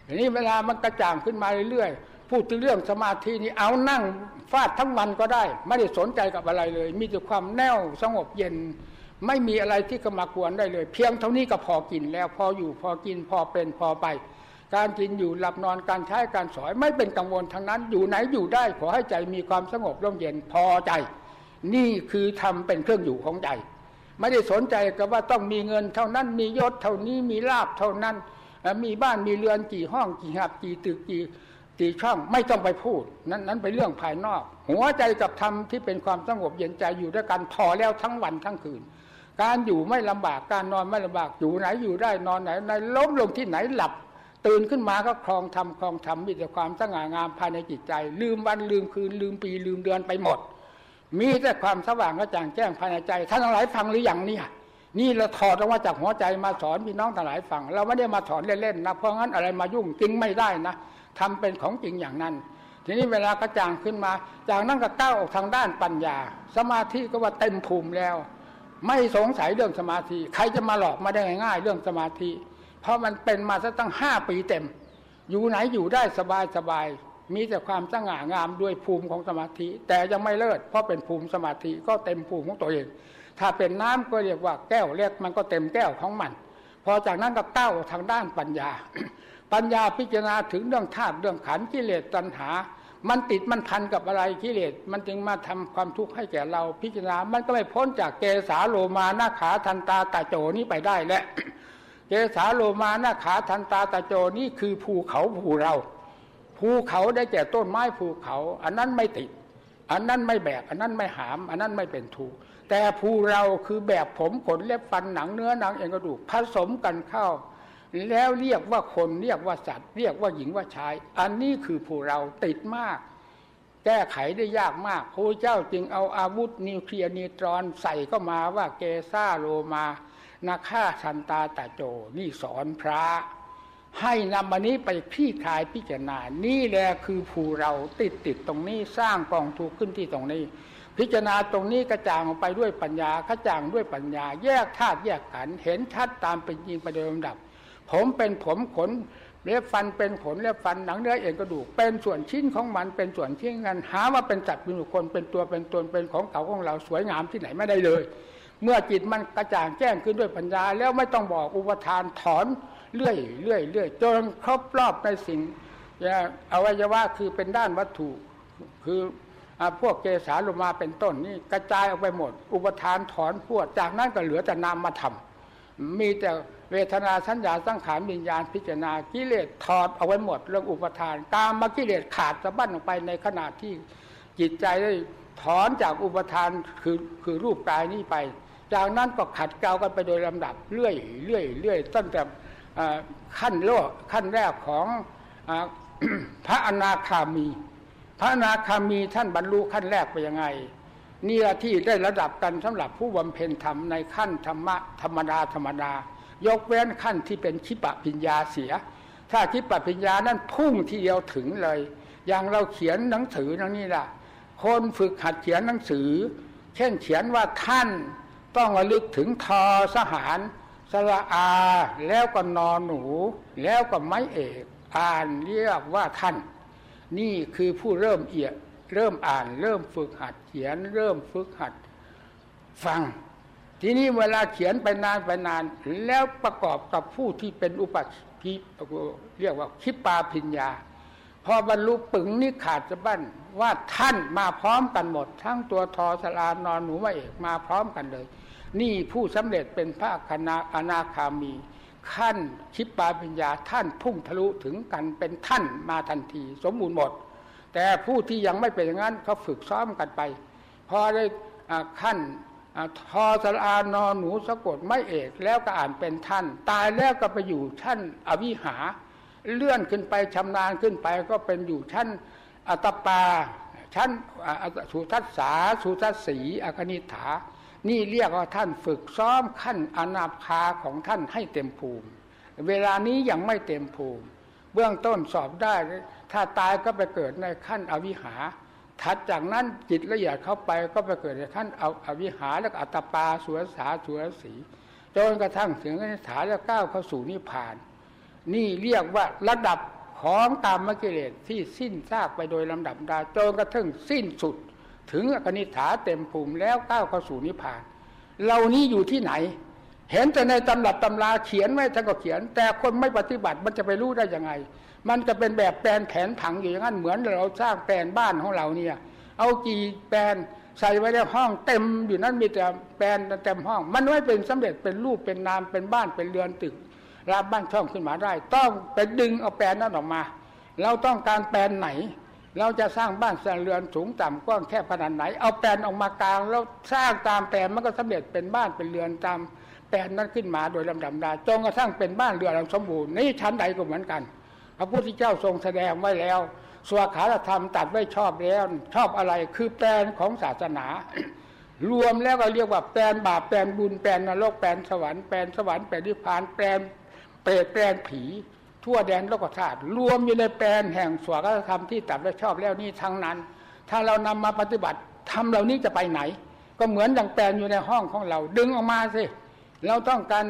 A: ทีนี้เวลามันกระจ่างขึ้นมาเรื่อยๆ พูดถึงเรื่องสมาธินี้เอานั่งฟาดทั้งวันก็ได้ ไม่ได้สนใจกับอะไรเลย มีแต่ความแน่วสงบเย็น ไม่มีอะไรที่กมากวนได้เลย เพียงเท่านี้ก็พอกินแล้วพออยู่พอกินพอเป็นพอไป การกินอยู่หลับนอนการใช้การสอยไม่เป็นกังวลทั้งนั้น อยู่ไหนอยู่ได้ขอให้ใจมีความสงบร่มเย็นพอใจ นี่คือทำเป็นเครื่องอยู่ของใจไม่ได้สนใจกับว่าต้องมีเงินเท่านั้นมียศเท่านี้มีลาบเท่านั้น มีบ้านมีเรือนกี่ห้องกี่หับกี่ตึกกี่ ตีช่องไม่ต้องไปพูด นั้นนั้นเป็นเรื่องภายนอก หัวใจกับธรรมที่เป็นความสงบเย็นใจอยู่ด้วยกันพอแล้วทั้งวันทั้งคืน การอยู่ไม่ลำบากการนอนไม่ลำบากอยู่ไหนอยู่ได้นอนไหนในล้มลงที่ไหนหลับ ตื่นขึ้นมาก็คลองธรรมคลองธรรมมีแต่ความสง่างามภายในจิตใจ ลืมวันลืมคืนลืมปีลืมเดือนไปหมด มีแต่ความสว่างกระจ่างแจ้งภายในใจท่านทั้งหลายฟังหรืออยังเนี่ยนี่เราถอดออกมาจากหัวใจมาสอนพี่น้องทั้งหลายฟัง เราไม่ได้มาสอนเล่นๆนะเพราะงั้นอะไรมายุ่งจริงไม่ได้นะ ทำเป็นของจริงอย่างนั้น ทีนี้เวลากระจ่างขึ้นมา จากนั้นก็ก้าวออกทางด้านปัญญา สมาธิก็ว่าเต็มภูมิแล้ว ไม่สงสัยเรื่องสมาธิ ใครจะมาหลอกมาได้ง่ายๆเรื่องสมาธิ เพราะมันเป็นมาซะตั้งห้าปีเต็ม อยู่ไหนอยู่ได้สบายสบายมีแต่ความสง่างามด้วยภูมิของสมาธิ แต่ยังไม่เลิศเพราะเป็นภูมิสมาธิก็เต็มภูมิของตัวเอง ถ้าเป็นน้ำก็เรียกว่าแก้วเล็กมันก็เต็มแก้วของมัน พอจากนั้นก็เก้าทางด้านปัญญา ปัญญาพิจารณาถึงเรื่องธาตุเรื่องขันธ์กิเลสตัณหา มันติดมันพันกับอะไรกิเลสมันจึงมาทำความทุกข์ให้แก่เราพิจารณา มันก็ไม่พ้นจากเกสาโลมาหน้าขาทันตาตาโจนี้ไปได้และเกสาโลมาหน้าขาทันตาตาโจนี่คือภูเขาภูเราภูเขาได้แก่ต้นไม้ภูเขา อันนั้นไม่ติด อันนั้นไม่แบก อันนั้นไม่หาม อันนั้นไม่เป็นทุกข์แต่ภูเราคือแบบผมขนเล็บฟันหนังเนื้อหนังเอ็นกระดูกผสมกันเข้า แล้วเรียกว่าคนเรียกว่าสัตว์ เรียกว่าหญิงว่าชาย อันนี้คือผู้เราติดมาก แก้ไขได้ยากมากพระเจ้าจึงเอาอาวุธนิวเคลียร์นิวตรอนใส่เข้ามาว่าเกซ่าโลมานาคาชันตาตาโจนี่สอนพระ ให้นำอันนี้ไปพี่คลายพิจารณา นี่แหละคือผู้เราติดติดตรงนี้สร้างกองทุกขึ้นที่ตรงนี้พิจารณาตรงนี้กระจ่างออกไปด้วยปัญญากระจ่างด้วยปัญญา แยกธาตุแยกขันเห็นชัดตามเป็นจริงไปโดยลำดับ ผมเป็นผมขนเล็บฟันเป็นขนเล็บฟันหนังเนื้อเอ็นกระดูกเป็นส่วนชิ้นของมันเป็นส่วนชิ้นกันหาว่าเป็นจัดเป็นบุคคลเป็นตัวเป็นตนเป็นของเก่าของเราสวยงามที่ไหนไม่ได้เลย เมื่อจิตมันกระจ่างแจ้งขึ้นด้วยปัญญา แล้วไม่ต้องบอกอุปทานถอนเรื่อยเรื่อยเรื่อยจนครบรอบในสิ่งอวัยวะคือเป็นด้านวัตถุคือพวกเกสาลมาเป็นต้นนี่กระจายออกไปหมด อุปทานถอนพวดจากนั้นก็เหลือแต่นามมาทำมีแต่ เวทนาสัญญาสังขารวิญญาณพิจารณากิเลสถอดเอาไว้หมดเรื่องอุปทานกามมากิเลสขาดสะบั้นออกไปในขณะที่จิตใจได้ถอนจากอุปทานคือคือรูปกายนี้ไป จากนั้นก็ขัดเกลากันไปโดยลำดับเรื่อยเรื่อยเรื่อยตั้งแต่ขั้นโลกขั้นแรกของพระอนาคามี พระอนาคามีท่านบรรลุขั้นแรกไปยังไงนี่ที่ได้ระดับกันสำหรับผู้บำเพ็ญธรรมในขั้นธรรมะธรรมดาธรรมดา ยกเว้นขั้นที่เป็นชิปะปิญญาเสีย ถ้าชิปะปิญญานั้นพุ่งทีเดียวถึงเลย อย่างเราเขียนหนังสือนั่นนี่แหละคนฝึกหัดเขียนหนังสือ เช่นเขียนว่าท่านต้องระลึกถึงทอสหารสระอา แล้วก็นอนหนู แล้วก็ไม้เอกอ่านเรียกว่าท่าน นี่คือผู้เริ่มเอียดเริ่มอ่าน เริ่มฝึกหัดเขียน เริ่มฝึกหัด ฟัง ทีนี้เวลาเขียนไปนานไปนาน แล้วประกอบกับผู้ที่เป็นอุปชิเรียกว่าคิปาพิญญา พอบรรลุปึงนี่ขาดจะบั้นว่าท่านมาพร้อมกันหมด ทั้งตัวทอสลานอนหนูมาเอกมาพร้อมกันเลย นี่ผู้สำเร็จเป็นพระคณาอนาคามี ขั้นคิปาพิญญาท่านพุ่งทะลุถึงกันเป็นท่านมาทันที สมบูรณ์หมด แต่ผู้ที่ยังไม่เป็นอย่างนั้นเขาฝึกซ้อมกันไป พอได้ขั้น ทอสลานอนหนูสะกดไม่เอกแล้วก็อ่านเป็นท่าน ตายแล้วก็ไปอยู่ชั้นอวิหา เลื่อนขึ้นไปชำนาญขึ้นไปก็เป็นอยู่ชั้นอัตปาชั้นสุทัศสาสุทัศสีอคณิฐา นี่เรียกว่าท่านฝึกซ้อมขั้นอนาคาของท่านให้เต็มภูมิ เวลานี้ยังไม่เต็มภูมิ เบื้องต้นสอบได้ ถ้าตายก็ไปเกิดในขั้นอวิหา ถัดจากนั้นจิตละเอียดเข้าไปก็ไปเกิดในขั้นเอาอวิหารแล้วอัตปาสุรสาสุรสีจนกระทั่งถึงนิฐานแล้วก้าวเข้าสู่นิพพาน นี่เรียกว่าระดับของตามมกิเลสที่สิ้นซากไปโดยลำดับดาจนกระทั่งสิ้นสุด ถึงอกนิฐาเต็มภูมิแล้วก้าวเข้าสู่นิพพาน เรานี้อยู่ที่ไหน เห็นแต่ในตำรับตำราเขียนไว้ท่านก็เขียน แต่คนไม่ปฏิบัติมันจะไปรู้ได้ยังไง มันจะเป็นแบบแปลนแผนผังอยู่อย่างนั้นเหมือนเราสร้างแปลนบ้านของเราเนี่ย เอากี่แปลนใส่ไว้ในห้องเต็มอยู่นั้นมีแต่แปลนเต็มห้อง มันไม่เป็นสำเร็จเป็นรูปเป็นนามเป็นบ้านเป็นเรือนตึกรับบ้านช่องขึ้นมาได้ ต้องไปดึงเอาแปลนนั้นออกมา เราต้องการแปลนไหน เราจะสร้างบ้านสร้างเรือนสูงต่ำกว้างแคบขนาดไหน เอาแปลนออกมากลางแล้วสร้างตามแปลนมันก็สำเร็จเป็นบ้านเป็นเรือนตามแปลนนั้นขึ้นมาโดยลำดับดาจนกระทั่งเป็นบ้านเรือนสมบูรณ์นี่ชั้นใดก็เหมือนกัน ระพุทธเจ้าทรงแสดงไว้แล้วสวขาธรรมตัดไว้ชอบแล้ว ชอบอะไรคือแปลนของศาสนา รวมแล้วก็เรียกว่าแปลนบาปแปลนบุญแปลนนรกแปลนสวรรค์แปลนสวรรค์แปลนนิพพานแปลนเปรตแปลนผีทั่วแดนโลกธาตุรวมอยู่ในแปลนแห่งสวขาธรรมที่ตัดไว้ชอบแล้วนี่ทั้งนั้น ถ้าเรานำมาปฏิบัติทำเหล่านี้จะไปไหน ก็เหมือนอย่างแปลนอยู่ในห้องของเรา ดึงออกมาสิเราต้องการ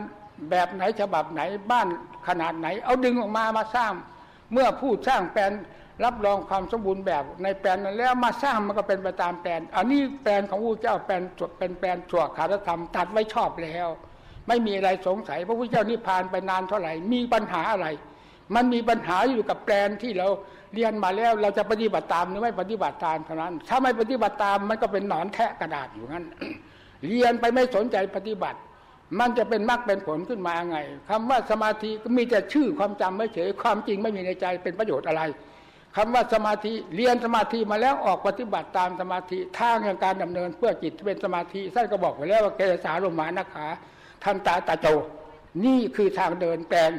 A: แบบไหนฉบับไหนบ้านขนาดไหน เอาดึงออกมามาสร้าง เมื่อผู้สร้างแปลนรับรองความสมบูรณ์แบบในแปลนนั้นแล้วมาสร้างมันก็เป็นไปตามแปลน อันนี้แปลนของผู้เจ้าแปลนจดเป็นแปลนชั่วขาดธรรมตัดไว้ชอบแล้ว ไม่มีอะไรสงสัยพระพุทธเจ้านิพพานไปนานเท่าไหร่มีปัญหาอะไร มันมีปัญหาอยู่กับแปลนที่เราเรียนมาแล้วเราจะปฏิบัติตามหรือไม่ปฏิบัติตามเท่านั้น ถ้าไม่ปฏิบัติตามมันก็เป็นหนอนแทะกระดาษอยู่งั้นเรียนไปไม่สนใจปฏิบัติ มันจะเป็นมรรคเป็นผลขึ้นมาไงคำว่าสมาธิก็มีแต่ชื่อความจำไม่เฉยความจริงไม่มีในใจเป็นประโยชน์อะไรคำว่าสมาธิเรียนสมาธิมาแล้วออกปฏิบัติตามสมาธิทางอย่างการดำเนินเพื่อจิตเป็นสมาธิท่านก็บอกไว้แล้วว่าเกสาลมานะคะทันตาตาโจ นี่คือทางเดินแปลน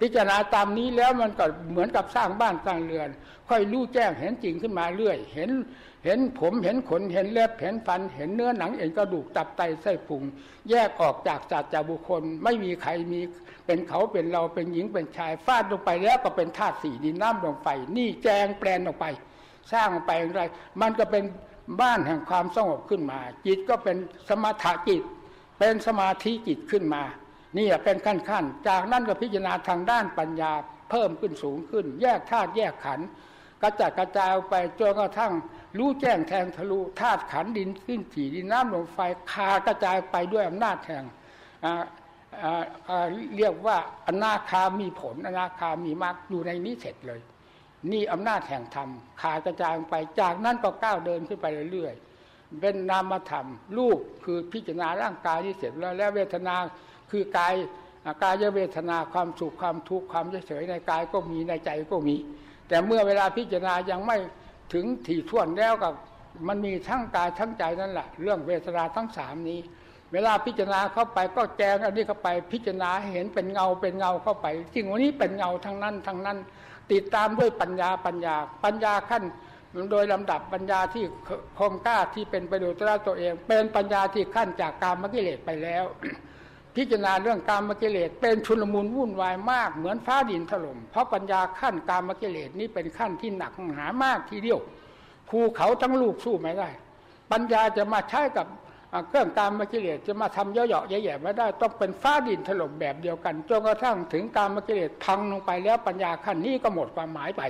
A: พิจารณาตามนี้แล้วมันก็เหมือนกับสร้างบ้านสร้างเรือน ค่อยรู้แจ้งเห็นจริงขึ้นมาเรื่อย เห็น เห็นผมเห็นขนเห็นเล็บเห็นฟัน เห็นเนื้อหนังเอ็นกระดูกตับไตไส้พุง แยกออกจากจัดจากบุคคล ไม่มีใครมีเป็นเขาเป็นเราเป็นหญิงเป็นชายฟาดลงไปแล้วก็เป็นธาตุสี่ดินน้ำลมไฟนี่แจงแปลนออกไป สร้างไปอย่างไร มันก็เป็นบ้านแห่งความสงบขึ้นมา จิตก็เป็นสมถะจิต เป็นสมาธิจิตขึ้นมานี่เป็นขั้นขั้นจากนั้นก็พิจารณาทางด้านปัญญาเพิ่มขึ้นสูงขึ้น แยกธาตุแยกขันธ์ กระจัดกระจายไปจนกระทั่งรู้แจ้งแทงทะลุธาตุขันดินขึ้นถี่ดินน้ำลมไฟคากระจายไปด้วยอำนาจแทงเรียกว่าอนาคามีผลอนาคามีมากอยู่ในนี้เสร็จเลย นี่อำนาจแห่งธรรมขากระจายไปจากนั้นก็ก้าวเดินขึ้นไปเรื่อยๆเป็นนามธรรมรูปคือพิจารณาร่างกายที่เสร็จแล้วแล้วเวทนาคือกายกายเวทนาความสุขความทุกข์ความเฉยในกายก็มีในใจก็มี แต่เมื่อเวลาพิจารณายังไม่ถึงถี่ถ้วนแล้วกับมันมีทั้งกายทั้งใจนั่นแหละเรื่องเวทนาทั้งสามนี้ เวลาพิจารณาเข้าไปก็แจงอันนี้เข้าไปพิจารณาเห็นเป็นเงาเป็นเงาเข้าไปจริงวันนี้เป็นเงาทั้งนั้นทั้งนั้น ติดตามด้วยปัญญาปัญญา ปัญญาขั้นโดยลำดับปัญญาที่คมกล้าที่เป็นไปโดยตัวเอง เป็นปัญญาที่ขั้นจากการมกิเลสไปแล้ว พิจารณาเรื่องการมกิเลสเป็นชุลมุนวุ่นวายมากเหมือนฟ้าดินถล่มเพราะปัญญาขั้นการมกิเลสนี้เป็นขั้นที่หนักหามากทีเดียวภูเขาทั้งลูกสู้ไม่ได้ ปัญญาจะมาใช้กับเครื่องการมกิเลสจะมาทำเยอะๆแย่ๆไม่ได้ ต้องเป็นฟ้าดินถล่มแบบเดียวกันจนกระทั่งถึงการมกิเลสพังลงไปแล้วปัญญาขั้นนี้ก็หมดความหมายไป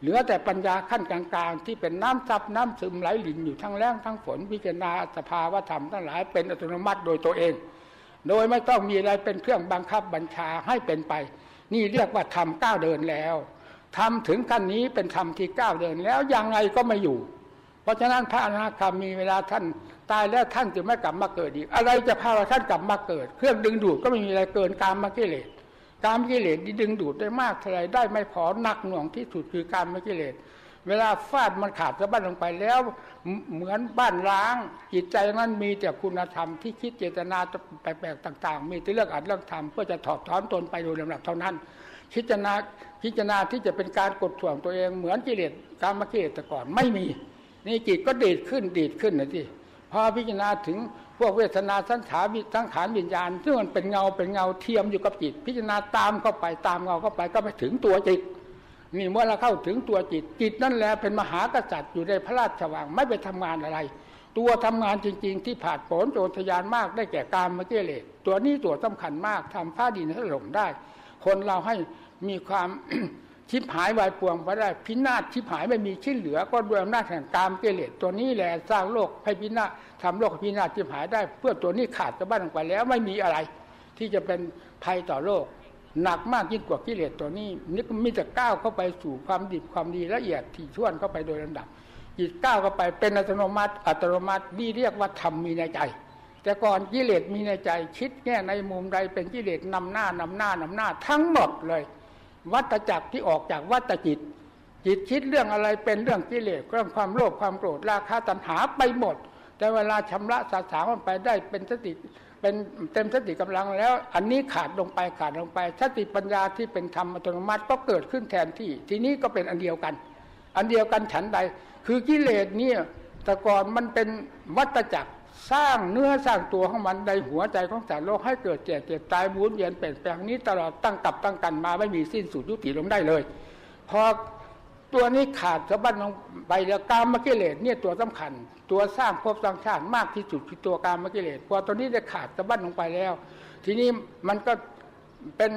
A: เหลือแต่ปัญญาขั้นกลางๆ ที่เป็นน้ำซับน้ำซึมไหลหลินอยู่ทั้งแรงทั้งฝนพิจารณาสภาวธรรมทั้งหลายเป็นอัตโนมัติโดยตัวเอง โดยไม่ต้องมีอะไรเป็นเครื่องบังคับบัญชาให้เป็นไป นี่เรียกว่าทำก้าวเดินแล้วทำถึงขั้นนี้เป็นธรรมที่ก้าวเดินแล้วยังไงก็ไม่อยู่ เพราะฉะนั้นพระอนาคามีเวลาท่านตายแล้วท่านจะไม่กลับมาเกิดอีก อะไรจะพาท่านกลับมาเกิด เครื่องดึงดูดก็ไม่มีอะไรเกินการมากิเลสการมกิเลสดึงดูดได้มากเท่าไรได้ไม่พอหนักหน่วงที่สุดคือการมกิเลส เวลาฟาดมันขาดสะบั้นลงไปแล้ว เหมือนบ้านร้าง จิตใจนั้นมีแต่คุณธรรมที่คิดเจตนาแปลกๆต่าง ๆ มีแต่เรื่องอัดเรื่องทำเพื่อจะถอดถอนตนไปโดยลำดับเท่านั้นพิจารณาพิจารณาที่จะเป็นการกดถ่วงตัวเองเหมือนกิเลสการมากิเลสแต่ก่อนไม่มี นี่จิตก็ดีดขึ้นดีดขึ้นนะที่พอพิจารณาถึงพวกเวทนาสังขารสังขารวิญญาณ ซึ่งมันเป็นเงาเป็นเงาเทียมอยู่กับจิต พิจารณาตามเข้าไปตามเงาเข้าไปก็ไปถึงตัวจิต นี่เมื่อเราเข้าถึงตัวจิต จิตนั่นแหละเป็นมหากษัตริย์อยู่ในพระราชวังไม่ไปทำงานอะไร ตัวทำงานจริง ๆ ที่ผ่านผลโจรทยานมากได้แก่การมาเกเลสตัวนี้ตัวสำคัญมากทำผ้าดินให้หลงได้ คนเราให้มีความชิบหายวายปวงไปได้พินาศชิบหายไม่มีชิ้นเหลือก็ด้วยอำนาจแห่งกามเกลียดตัวนี้แหละสร้างโลกให้พินาศทำโลกพินาศชิบหายได้ เพื่อตัวนี้ขาดจะบ้านลงไปแล้วไม่มีอะไร ที่จะเป็นภัยต่อโลก หนักมากยิ่งกว่ากิเลสตัวนี้นี่มีแต่ก้าวเข้าไปสู่ความดีความดีละเอียดที่ช่วนเข้าไปโดยลำดับจิตก้าวเข้าไปเป็นอัตโนมัติ อัตโนมัตินี่เรียกว่าธรรมมีในใจ แต่ก่อนกิเลสมีในใจคิดแง่ในมุมใดเป็นกิเลสนำหน้านำหน้านำหน้าทั้งหมดเลย วัตจักรที่ออกจากวัตจิต จิตคิดเรื่องอะไรเป็นเรื่องกิเลสเรื่องความโลภความโกรธราคะตัณหาไปหมด แต่เวลาชำระสาสางมันไปได้เป็นสติ เป็นเต็มสติกำลังแล้ว อันนี้ขาดลงไปขาดลงไปสติปัญญาที่เป็นธรรมอัตโนมัติก็เกิดขึ้นแทนที่ ทีนี้ก็เป็นอันเดียวกัน อันเดียวกันฉันใด คือกิเลสเนี่ยแต่ก่อนมันเป็นวัตจักรสร้างเนื้อสร้างตัวของมันในหัวใจของสารโลกให้เกิดเจ็บเจ็บตายบุญเวียนเปลี่ยนแปลงนี้ตลอดตั้งกับตั้งกันมาไม่มีสิ้นสุดยุติลงได้เลย พอ ตัวนี้ขาดสะบั้นลงไปแล้วกามกิเลสเนี่ยตัวสำคัญ ตัวสร้างภพสร้างชาติมากที่สุดคือตัวกามกิเลสพอตัวนี้ได้ขาดสะบั้นลงไปแล้ว ทีนี้มันก็เป็น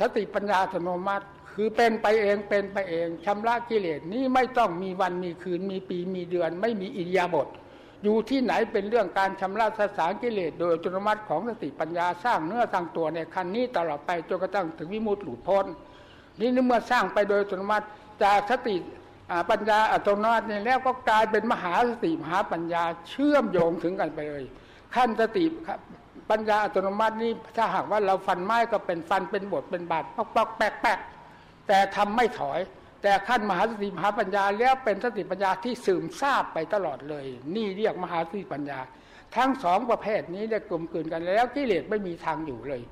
A: สติปัญญาอัตโนมัติ คือเป็นไปเองเป็นไปเองชำระกิเลสนี้ไม่ต้องมีวันมีคืนมีปีมีเดือน ไม่มีอิริยาบถอยู่ที่ไหนเป็นเรื่องการชำระสสารกิเลสโดยอัตโนมัติของสติปัญญาสร้างเนื้อสร้างตัวในคันนี้ตลอดไปจนกระทั่งถึงวิมุตติหลุดพ้นนี่เมื่อสร้างไปโดยอัตโนมัติ จากสติปัญญาอัตโนมัตินี่แล้วก็กลายเป็นมหาสติมหาปัญญาเชื่อมโยงถึงกันไปเลย ขั้นสติปัญญาอัตโนมัตินี่ถ้าหากว่าเราฟันไม้ก็เป็นฟันเป็นบทเป็นบาดปอกปอกแปกแปกแต่ทำไม่ถอย แต่ขั้นมหาสติมหาปัญญาแล้วเป็นสติปัญญาที่สืมทราบไปตลอดเลย นี่เรียกมหาสติปัญญา ทั้งสองประเภทนี้ได้กลมกลืนกันแล้วกิเลสไม่มีทางอยู่เลย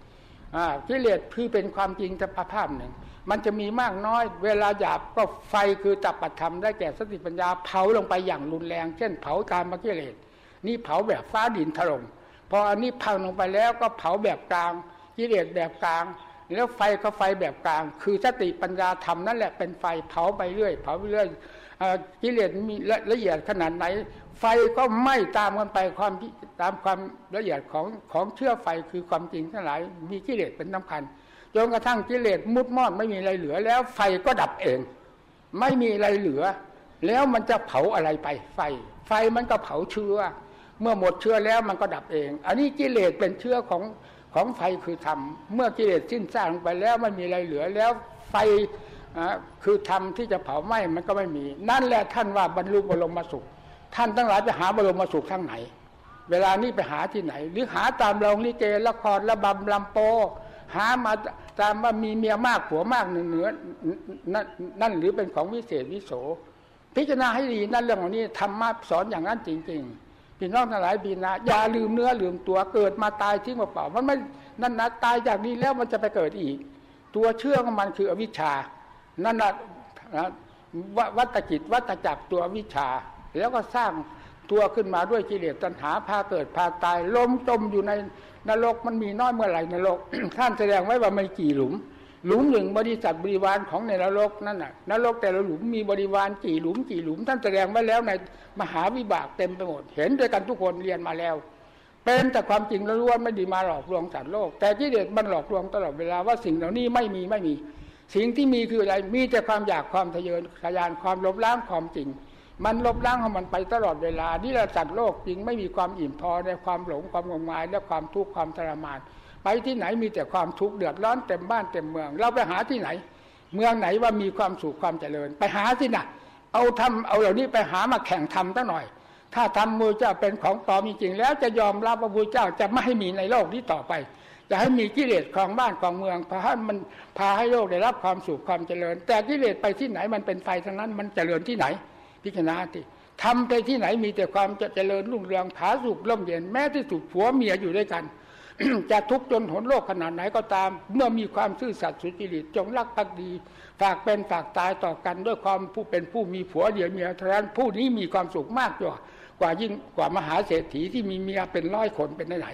A: กิเลสคือเป็นความจริงสภาพหนึ่ง มันจะมีมากน้อย เวลาหยาบก็ไฟคือจับปัตธรรมได้แก่สติปัญญาเผาลงไปอย่างรุนแรง เช่นเผาการมกิเลสนี่เผาแบบฟ้าดินถล่มพออันนี้พังลงไปแล้วก็เผาแบบกลางกิเลสแบบกลาง แล้วไฟก็ไฟแบบกลาง คือสติปัญญาธรรมนั่นแหละเป็นไฟเผาไปเรื่อย เผาไปเรื่อยกิเลสมีละเอียดขนาดไหน ไฟก็ไหม้ตามกันไปความตามความละเอียดของของเชื่อไฟคือความจริงทั้งหลาย มีกิเลสเป็นสาคัญจนกระทั่งกิเลสมุดมอดไม่มีอะไรเหลือ แล้วไฟก็ดับเอง ไม่มีอะไรเหลือ แล้วมันจะเผาอะไรไป ไฟ ไฟมันก็เผาเชื้อ เมื่อหมดเชื้อแล้วมันก็ดับเอง อันนี้กิเลสเป็นเชื้อของของไฟคือธรรมเมื่อกิเลสสิ้นสร้างไปแล้วไม่มีอะไรเหลือแล้วไฟคือธรรมที่จะเผาไหม้มันก็ไม่มี นั่นแหละท่านว่าบรรลุบรมสุข ท่านทั้งหลายไปหาบรมสุขทั้งไหน เวลานี้ไปหาที่ไหน หรือหาตามโรงลิเกละครระบำลำโป หามาตามว่ามีเมียมากผัวมากเหนือนั่นหรือเป็นของวิเศษวิโส พิจารณาให้ดีนั่นเรื่องของนี้ธรรมะสอนอย่างนั้นจริง ๆ พี่น้องทั้งหลายพี่นะอย่าลืมเนื้อลืมตัวเกิดมาตายทิ้งเปล่ามันไม่นั่นนะตายจากนี้แล้วมันจะไปเกิดอีก ตัวเชื่อของมันคืออวิชชา นั่นนะวัตจิตวัตจักรตัววิชา แล้วก็สร้างตัวขึ้นมาด้วยกิเลสตัณหาพาเกิดพาตายล้มจมอยู่ในนรกมันมีน้อยเมื่อไหร่นรก ท่านแสดงไว้ว่าไม่กี่หลุม หลุมหนึ่งบริษัทบริวารของในนรกนั่นน่ะนรกแต่ละหลุมมีบริวารกี่หลุมกี่หลุม ท่านแสดงไว้แล้วในมหาวิบากเต็มไปหมด เห็นด้วยกันทุกคนเรียนมาแล้ว เป็นแต่ความจริงล้วนไม่ดีมาหลอกลวงสัตว์โลก แต่ที่เด็ดมันหลอกลวงตลอดเวลาว่าสิ่งเหล่านี้ไม่มีไม่มี สิ่งที่มีคืออะไรมีแต่ความอยากความทะเยอทะยานความลบล้างความจริง มันลบล้างของมันไปตลอดเวลา นี่แหละสัตว์โลกจริงไม่มีความอิ่มพอในความหลงความงมงายและความทุกข์ความทรมาน ไปที่ไหนมีแต่ความทุกข์เดือดร้อนเต็มบ้านเต็มเมือง เราไปหาที่ไหน เมืองไหนว่ามีความสุขความเจริญ ไปหาที่ไหนเอาทำเอาเหล่านี้ไปหามาแข่งทำตั้งหน่อย ถ้าทำมือเจ้าเป็นของปลอมจริงๆแล้วจะยอมรับว่าบูเจ้าจะไม่ให้มีในโลกนี้ต่อไปจะให้มีกิเลสของบ้านของเมืองพาให้มันพาให้โลกได้รับความสุขความเจริญ แต่กิเลสไปที่ไหนมันเป็นไฟทั้งนั้นมันเจริญที่ไหน พิจารณาที่ทำไปที่ไหนมีแต่ความจะเจริญรุ่งเรืองผาสุกล่มเย็นแม้ที่สุดผัวเมียอยู่ด้วยกัน จะทุกข์จนหนโลกขนาดไหนก็ตาม เมื่อมีความซื่อสัตย์สุจริตจงรักภักดี ฝากเป็นฝากตายต่อกันด้วยความผู้เป็นผู้มีผัวเดียวเมียเท่านั้นผู้นี้มีความสุขมากกว่า กว่ายิ่งกว่ามหาเศรษฐีที่มีเมียเป็นร้อยคนเป็นไหน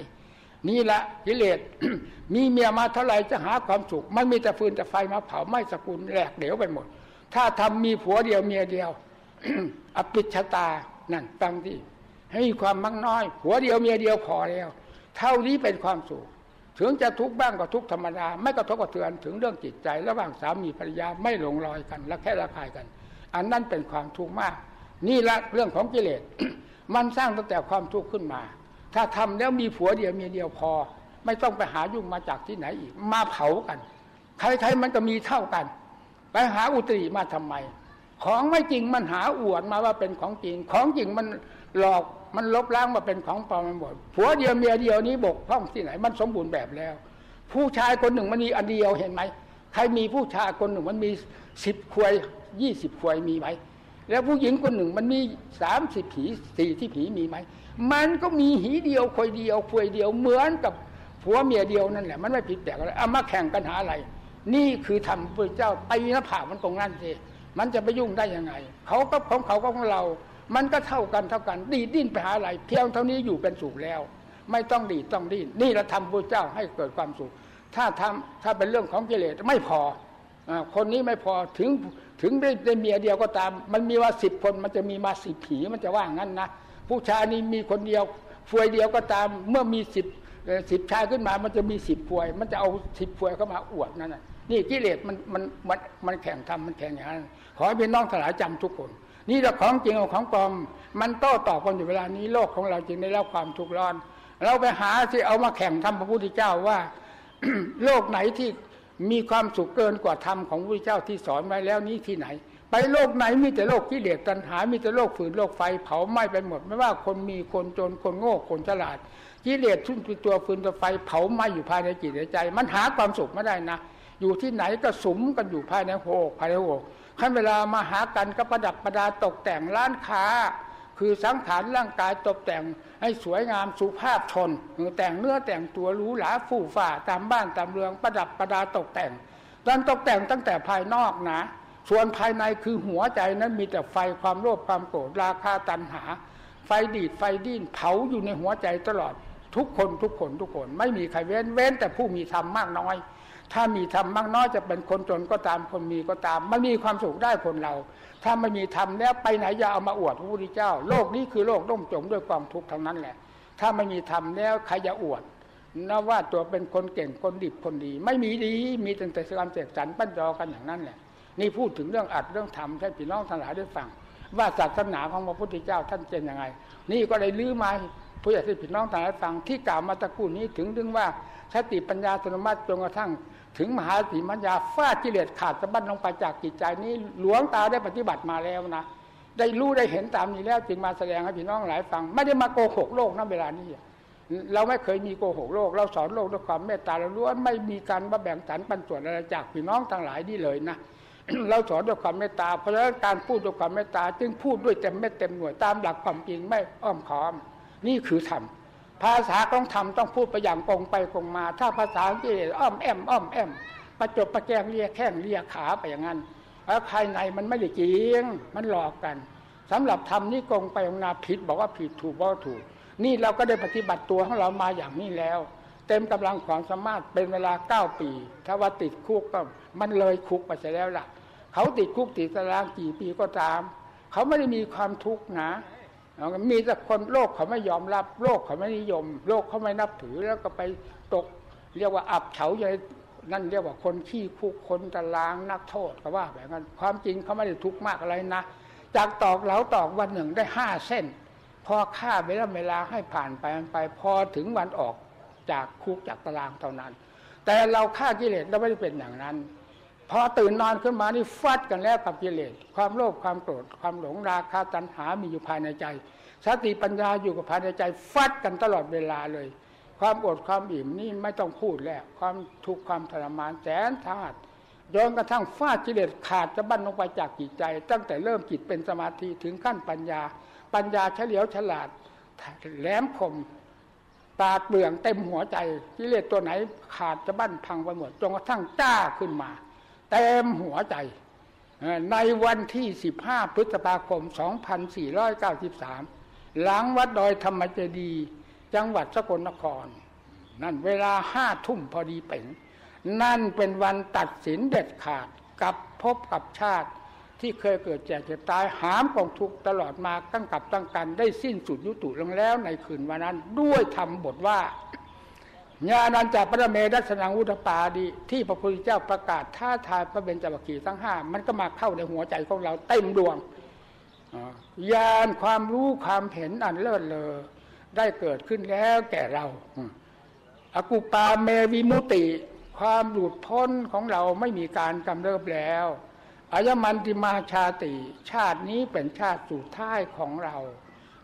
A: นี่ละกิเลสมีเมียมาเท่าไหร่จะหาความสุข มันมีแต่ฟืนแต่ไฟมาเผาไหม้สกุลแหลกเหลวไปหมด ถ้าทำมีผัวเดียวเมียเดียว อภิชตานั่นฟังที่ ให้ความมักน้อย หัวเดียวเมียเดียวพอแล้ว เท่านี้เป็นความสุขถึงจะทุกข์บ้างก็ทุกข์ธรรมดา ไม่กระทบกระเทือนถึงเรื่องจิตใจ ระหว่างสามีภรรยาไม่หลงลอยกันและแค่ระคายกัน อันนั้นเป็นความทุกข์มาก นี่ละเรื่องของกิเลสมันสร้างตั้งแต่ความทุกข์ขึ้นมา ถ้าทำแล้วมีผัวเดียวเมียเดียวพอ ไม่ต้องไปหายุ่งมาจากที่ไหนอีก มาเผากัน ใครๆมันก็มีเท่ากัน ไปหาอุตริมาทำไม ของไม่จริงมันหาอวดมาว่าเป็นของจริง ของจริงมันหลอกมันลบล้างมาเป็นของปลอมไปหมดผัวเดียวเมียเดียวนี้บกพร่องที่ไหน มันสมบูรณ์แบบแล้ว ผู้ชายคนหนึ่งมันมีอันเดียวเห็นไหมใครมีผู้ชายคนหนึ่งมันมีสิบควยยี่สิบควยมีไหมแล้วผู้หญิงคนหนึ่งมันมีสามสิบผีสี่ที่ผีมีไหมมันก็มีหีเดียวควยเดียวควยเดียวเหมือนกับผัวเมียเดียวนั่นแหละมันไม่ผิดแปลกอะไรเอามาแข่งกันหาอะไร นี่คือทำพระเจ้าตีหน้าผากมันตรงนั้นสิ มันจะไปยุ่งได้ยังไง เขาก็ของเขาก็ของเรา มันก็เท่ากันเท่ากัน ดีดิ้นไปหาอะไร เพียงเท่านี้อยู่เป็นสุขแล้ว ไม่ต้องดีต้องดิ้นนี่เราทำพระเจ้าให้เกิดความสุข ถ้าทำถ้าเป็นเรื่องของกิเลสไม่พออคนนี้ไม่พอถึงถึงได้ได้เมียเดียวก็ตาม มันมีว่าสิบคนมันจะมีมาสิบผีมันจะว่างั้นนะผู้ชายนี่มีคนเดียวฟวยเดียวก็ตาม เมื่อมีสิบสิบชายขึ้นมา มันจะมีสิบฟวย มันจะเอาสิบฟวยเข้ามาอวดนั่นน่ะ นี่กิเลสมันมันมันมันแข่งทำมันแข่งอย่างนั้นขอให้เป็นน้องสลายจำทุกคน นี่เราของจริงเอาของปลอม มันโต้ตอบกันอยู่เวลานี้โลกของเราจึงได้รับความทุกข์ร้อน เราไปหาที่เอามาแข่งทำพระพุทธเจ้าว่า โลกไหนที่มีความสุขเกินกว่าธรรมของพระพุทธเจ้าที่สอนไว้แล้วนี้ที่ไหน ไปโลกไหนมีแต่โลกกิเลสตัณหา มีแต่โลกฝืนโลกไฟเผาไหม้ไปหมด ไม่ว่าคนมีคนจนคนโง่คนฉลาดกิเลสทุ่นตัวฟืนตัวไฟเผาไหม้อยู่ภายในจิตในใจมันหาความสุขไม่ได้นะ อยู่ที่ไหนก็สุมกันอยู่ภายในโหกภายในโหกขั้นเวลามาหากันก็ประดับประดาตกแต่งร้านค้า คือสังขารร่างกายตกแต่งให้สวยงามสุภาพชน แต่งเนื้อแต่งตัวหรูหราฟู่ฟ้าตามบ้านตามเรืองประดับประดาตกแต่งตอนตกแต่งตั้งแต่ภายนอกนะ ส่วนภายในคือหัวใจนั้นมีแต่ไฟความโลภความโกรธราคาตัณหา ไฟดีดไฟดิ้นเผาอยู่ในหัวใจตลอดทุกคนทุกคนทุกคน ไม่มีใครเว้นเว้นแต่ผู้มีธรรมมากน้อย ถ้ามีธรรมมากน้อยจะเป็นคนจนก็ตามคนมีก็ตามไม่มีความสุขได้คนเรา ถ้าไม่มีธรรมแล้วไปไหนจะเอามาอวดพระพุทธเจ้า โลกนี้คือโลกร่มจมด้วยความทุกข์ทั้งนั้นแหละ ถ้าไม่มีธรรมแล้วใครจะอวดนะว่าตัวเป็นคนเก่งคนดิบคนดี ไม่มีดีมีแต่แต่การเสกสรรปั้นจอกันอย่างนั้นแหละ นี่พูดถึงเรื่องอัดเรื่องธรรมให้พี่น้องทั้งหลายได้ฟังว่าศาสนาของพระพุทธเจ้าท่านเป็นยังไง นี่ก็เลยลื้อมาผู้ใหญ่ที่ผิดน้องต่างฟังที่กล่าวมาตะกูนี้ถึงถึงว่าสติปัญญาสนมัติจนกระทั่ง ถึงมหาสติปัญญาฟาดกิเลสขาดสะบั้นลงไปจากจิตใจนี้หลวงตาได้ปฏิบัติมาแล้วนะได้รู้ได้เห็นตามนี้แล้ว จึงมาแสดงให้พี่น้องหลายฟัง ไม่ได้มาโกหกโลกนะเวลานี้เราไม่เคยมีโกหกโลก เราสอนโลกด้วยความเมตตาเราล้วนไม่มีการมาแบ่งสรรปันส่วนอะไรจากพี่น้องทั้งหลายนี่เลยนะเราสอนด้วยความเมตตาเพราะฉะนั้นการพูดด้วยความเมตตา จึงพูดด้วยเต็มเม็ดเต็มหน่วยตามหลักความจริงไม่อ้อมค้อม นี่คือธรรม ภาษาของธรรมต้องพูดไปอย่างตรงไปตรงมา ถ้าภาษาที่อ้อมแอมอ้อมแอมประจบประแจงเลียแข้งเลียขาไปอย่างนั้นแล้วภายในมันไม่ได้จริงมันหลอกกันสำหรับธรรมนี่กงไปองนาผิดบอกว่าผิดถูกบอกถูก นี่เราก็ได้ปฏิบัติตัวของเรามาอย่างนี้แล้ว เต็มกำลังความสามารถเป็นเวลาเก้าปี ถ้าว่าติดคุกก็มันเลยคุกไปเสียแล้วล่ะ เขาติดคุกติดตารางกี่ปีก็ตาม เขาไม่ได้มีความทุกข์นะ มีแต่คนโลกเขาไม่ยอมรับ โลกเขาไม่นิยม โลกเขาไม่นับถือแล้วก็ไปตก เรียกว่าอับเฉาใหญ่นั่นเรียกว่าคนขี้คุกคนตารางนักโทษก็ว่าแบบนั้นความจริงเขาไม่ได้ทุกข์มากอะไรนะจากตอกเหลาตอกวันหนึ่งได้ห้าเส้น พอฆ่าเวลาเวลาให้ผ่านไปไป พอถึงวันออกจากคุกจากตารางเท่านั้น แต่เราฆ่ากิเลสเราไม่ได้เป็นอย่างนั้น พอตื่นนอนขึ้นมานี่ฟัดกันแล้วกับกิเลสความโลภความโกรธความหลงราคาตัณหามีอยู่ภายในใจ สติปัญญาอยู่กับภายในใจฟัดกันตลอดเวลาเลย ความอดความอิ่มนี่ไม่ต้องพูดแล้ว ความทุกข์ความทรมานแสนทาดย้อนกระทั่งฟาดกิเลสขาดจะบั้นลงไปจากจิตใจ ตั้งแต่เริ่มจิตเป็นสมาธิถึงขั้นปัญญา ปัญญาเฉลียวฉลาดแหลมคมตาเปลืองเต็มหัวใจกิเลสตัวไหนขาดจะบั้นพังไปหมดจนกระทั่งจ้าขึ้นมา เต็มหัวใจ ในวันที่ 15 พฤษภาคม 2493 หลังวัดดอยธรรมเจดี จังหวัดสกลนคร นั่นเวลาห้าทุ่มพอดีเป่ง นั่นเป็นวันตัดสินเด็ดขาดกับพบกับชาติที่เคยเกิดแก่เจ็บตายหามกองทุกตลอดมาตั้งกับตั้งกัน ได้สิ้นสุดยุตุลงแล้วในคืนวันนั้น ด้วยทำบทว่า ญาณันจากพระเมดัสนังอุตปาดีที่พระพุทธเจ้าประกาศท้าทายพระเบญจวัคคีทั้งห้ามันก็มาเข้าในหัวใจของเราเต็มดวงญาณความรู้ความเห็นอันเลิศเลอได้เกิดขึ้นแล้วแก่เราอากุปาเมวิมุติ ความหลุดพ้นของเราไม่มีการกำเริบแล้วอายมันติมาชาติ ชาตินี้เป็นชาติสุดท้ายของเรา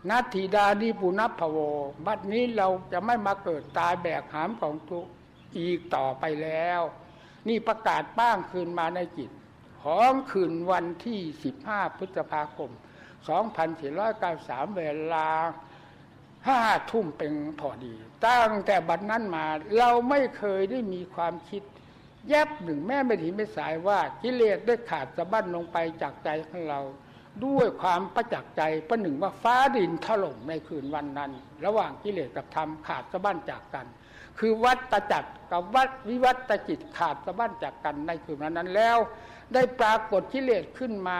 A: นาทีดานิปุนัพโว บัดนี้เราจะไม่มาเกิดตายแบกหามของทุกอีกต่อไปแล้ว นี่ประกาศป้างคืนมาในจิต ของคืนวันที่ 15 พฤษภาคม 2493 เวลาห้าทุ่มเป็นพอดี ตั้งแต่บัดนั้นมาเราไม่เคยได้มีความคิด แยบหนึ่งแม่ไม่ถีไม่สายว่ากิเลสได้ขาดสะบั้นลงไปจากใจของเรา ด้วยความประจักษ์ใจประหนึ่งว่าฟ้าดินถล่มในคืนวันนั้น ระหว่างกิเลสกับธรรมขาดสะบั้นจากกัน คือวัตจักรกับวัดวิวัตจิตขาดสะบั้นจากกันในคืนวันนั้นแล้ว ได้ปรากฏกิเลสขึ้นมา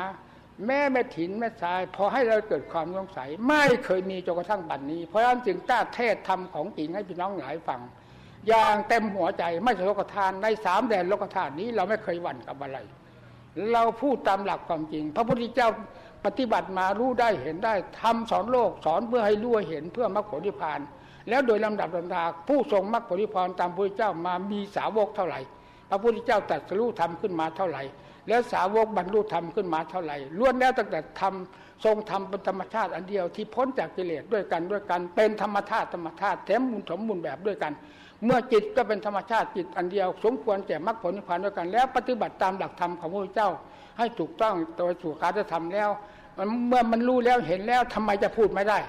A: แม่แม่ถินแม่สายพอให้เราเกิดความสงสัย ไม่เคยมีจนกระทั่งบัดนนี้ เพราะฉะนั้นจึงกล้าเทศทำของจริงให้พี่น้องหลายฟังอย่างเต็มหัวใจไม่ใช่โลกทานในสามแดนโลกทานนี้เราไม่เคยหวั่นกับอะไร เราพูดตามหลักความจริง พระพุทธเจ้า ปฏิบัติมารู้ได้เห็นได้ทำสอนโลกสอนเพื่อให้รู้เห็นเพื่อมรรคผลนิพพาน แล้วโดยลำดับลำดาผู้ทรงมรรคผลนิพพานตามพระพุทธเจ้ามามีสาวกเท่าไหร่ พระพุทธเจ้าตรัสรู้ทำขึ้นมาเท่าไหร่ แล้วสาวกบรรลุธรรมขึ้นมาเท่าไหร่ล้วนแล้วตั้งแต่ทำทรงธรรมเป็นธรรมชาติอันเดียวที่พ้นจากกิเลสด้วยกันด้วยกัน เป็นธรรมชาติธรรมชาติแถมมูลสมบูรณ์แบบด้วยกัน เมื่อจิตก็เป็นธรรมชาติจิตอันเดียว สมควรแก่มรรคผลนิพพานด้วยกัน แล้วปฏิบัติตามหลักธรรมของพระพุทธเจ้า ให้ถูกต้องโดยสู่การจะทำแล้ว มันเมื่อมันรู้แล้วเห็นแล้วทำไมจะพูดไม่ได้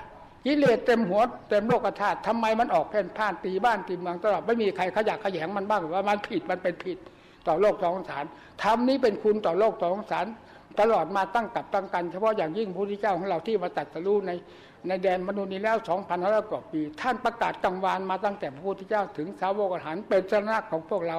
A: กิเลสเต็มหัวเต็มโลกธาตุทำไมมันออกแผ่นผ่านตีบ้านตีเมืองตลอดไม่มีใครขยักขยงมันบ้างหรือว่ามันผิดมันเป็นผิดต่อโลกสองสารทำนี้เป็นคุณต่อโลกสองสารตลอดมาตั้งกับตั้งกัน เฉพาะอย่างยิ่งพระพุทธเจ้าของเราที่มาตัดสรู้ใน ในแดนมนุษย์นี้แล้วสองพันห้ายกว่าปี ท่านประกาศกังวานมาตั้งแต่พระพุทธเจ้าถึงสาวกอรหันเป็นชนะของพวกเรา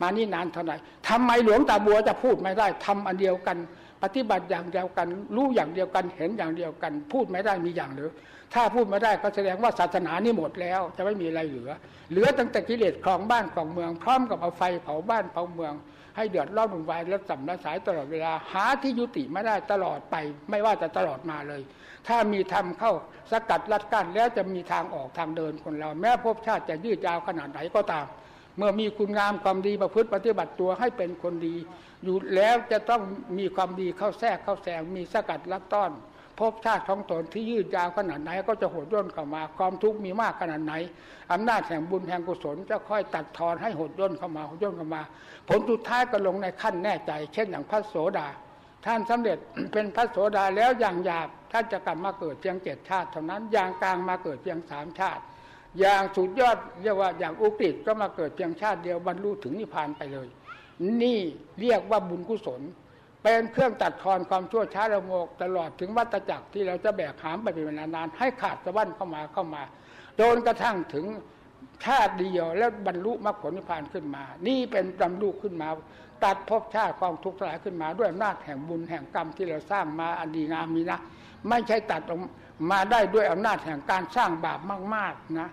A: มานี่นานเท่าไหร่ทำไมหลวงตาบัวจะพูดไม่ได้ทำอันเดียวกัน ปฏิบัติอย่างเดียวกัน รู้อย่างเดียวกันเห็นอย่างเดียวกัน พูดไม่ได้มีอย่างหรือถ้าพูดไม่ได้ก็แสดงว่าศาสนานี่หมดแล้ว จะไม่มีอะไรเหลือ เหลือตั้งแต่กิเลสครองบ้านครองเมือง พร้อมกับเอาไฟเผาบ้านเผาเมือง ให้เดือดร้อนวุ่นวายและสัมละสายตลอดเวลาหาที่ยุติไม่ได้ตลอดไป ไม่ว่าจะตลอดมาเลย ถ้ามีธรรมเข้าสกัดรัดกั้นแล้วจะมีทางออกทางเดินคนเรา แม้ภพชาติจะยืดยาวขนาดไหนก็ตาม เมื่อมีคุณงามความดีประพฤติปฏิบัติตัวให้เป็นคนดี อยู่แล้วจะต้องมีความดีเข้าแทรกเข้าแซงมีสกัดรัดต้อน ภพชาติของตนที่ยืดยาวขนาดไหน ก็จะโหดย่นเข้ามา ความทุกข์มีมากขนาดไหนอำนาจแห่งบุญแห่งกุศลจะค่อยตัดทอนให้โหดย่นเข้ามาโหดย่นเข้ามา ผลสุดท้ายก็ลงในขั้นแน่ใจ เช่นอย่างพระโสดา ท่านสำเร็จเป็นพระโสดาแล้วอย่างหยาบท่านจะกลับมาเกิดเพียงเจ็ดชาติเท่านั้นอย่างกลางมาเกิดเพียงสามชาติ อย่างสุดยอดเรียกว่าอย่างอุกฤษก็มาเกิดเพียงชาติเดียวบรรลุถึงนิพพานไปเลย นี่เรียกว่าบุญกุศล เป็นเครื่องตัดทอนความชั่วช้าระโมกตลอดถึงวัฏจักรที่เราจะแบกหามไปเป็นเวลานานให้ขาดสะบั้นเข้ามาเข้ามาโดนกระทั่งถึงชาติเดียวแล้วบรรลุมรรคผลนิพพานขึ้นมา นี่เป็นบรรลุขึ้นมา ตัดภพชาติความทุกข์ทลายขึ้นมา ด้วยอำนาจแห่งบุญแห่งกรรมที่เราสร้างมาอันดีงามมีนะ ไม่ใช่ตัดออกมาได้ด้วยอำนาจแห่งการสร้างบาปมาก ๆ นะ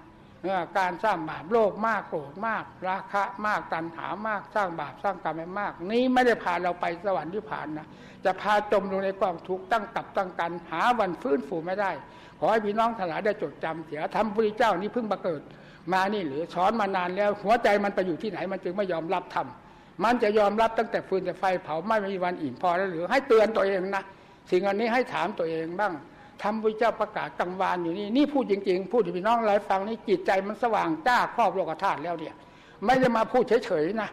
A: การสร้างบาปโลภมากโกรธมาก ราคะมากตัณหามากสร้างบาปสร้างกรรมมาก นี้ไม่ได้พาเราไปสวรรค์ที่ผ่านนะจะพาจมลงในกองทุกข์ตั้งกับตั้งกัน หาวันฟื้นฟูไม่ได้ ขอให้พี่น้องทั้งหลายได้จดจำเสียทำพระเจ้านี้เพิ่งมาเกิด มานี่หรือสอนมานานแล้ว หัวใจมันไปอยู่ที่ไหนมันจึงไม่ยอมรับทำมันจะยอมรับตั้งแต่ฟืนแต่ไฟเผาไม่มีวันอิ่มพอแล้วหรือให้เตือนตัวเองนะสิ่งอันนี้ให้ถามตัวเองบ้าง ทำพระเจ้าประกาศกังวานอยู่นี่นี่พูดจริง ๆ พูดที่พี่น้องหลายฟังนี่จิตใจมันสว่างจ้าครอบโลกธาตุแล้วเนี่ย ไม่ได้มาพูดเฉยๆนะ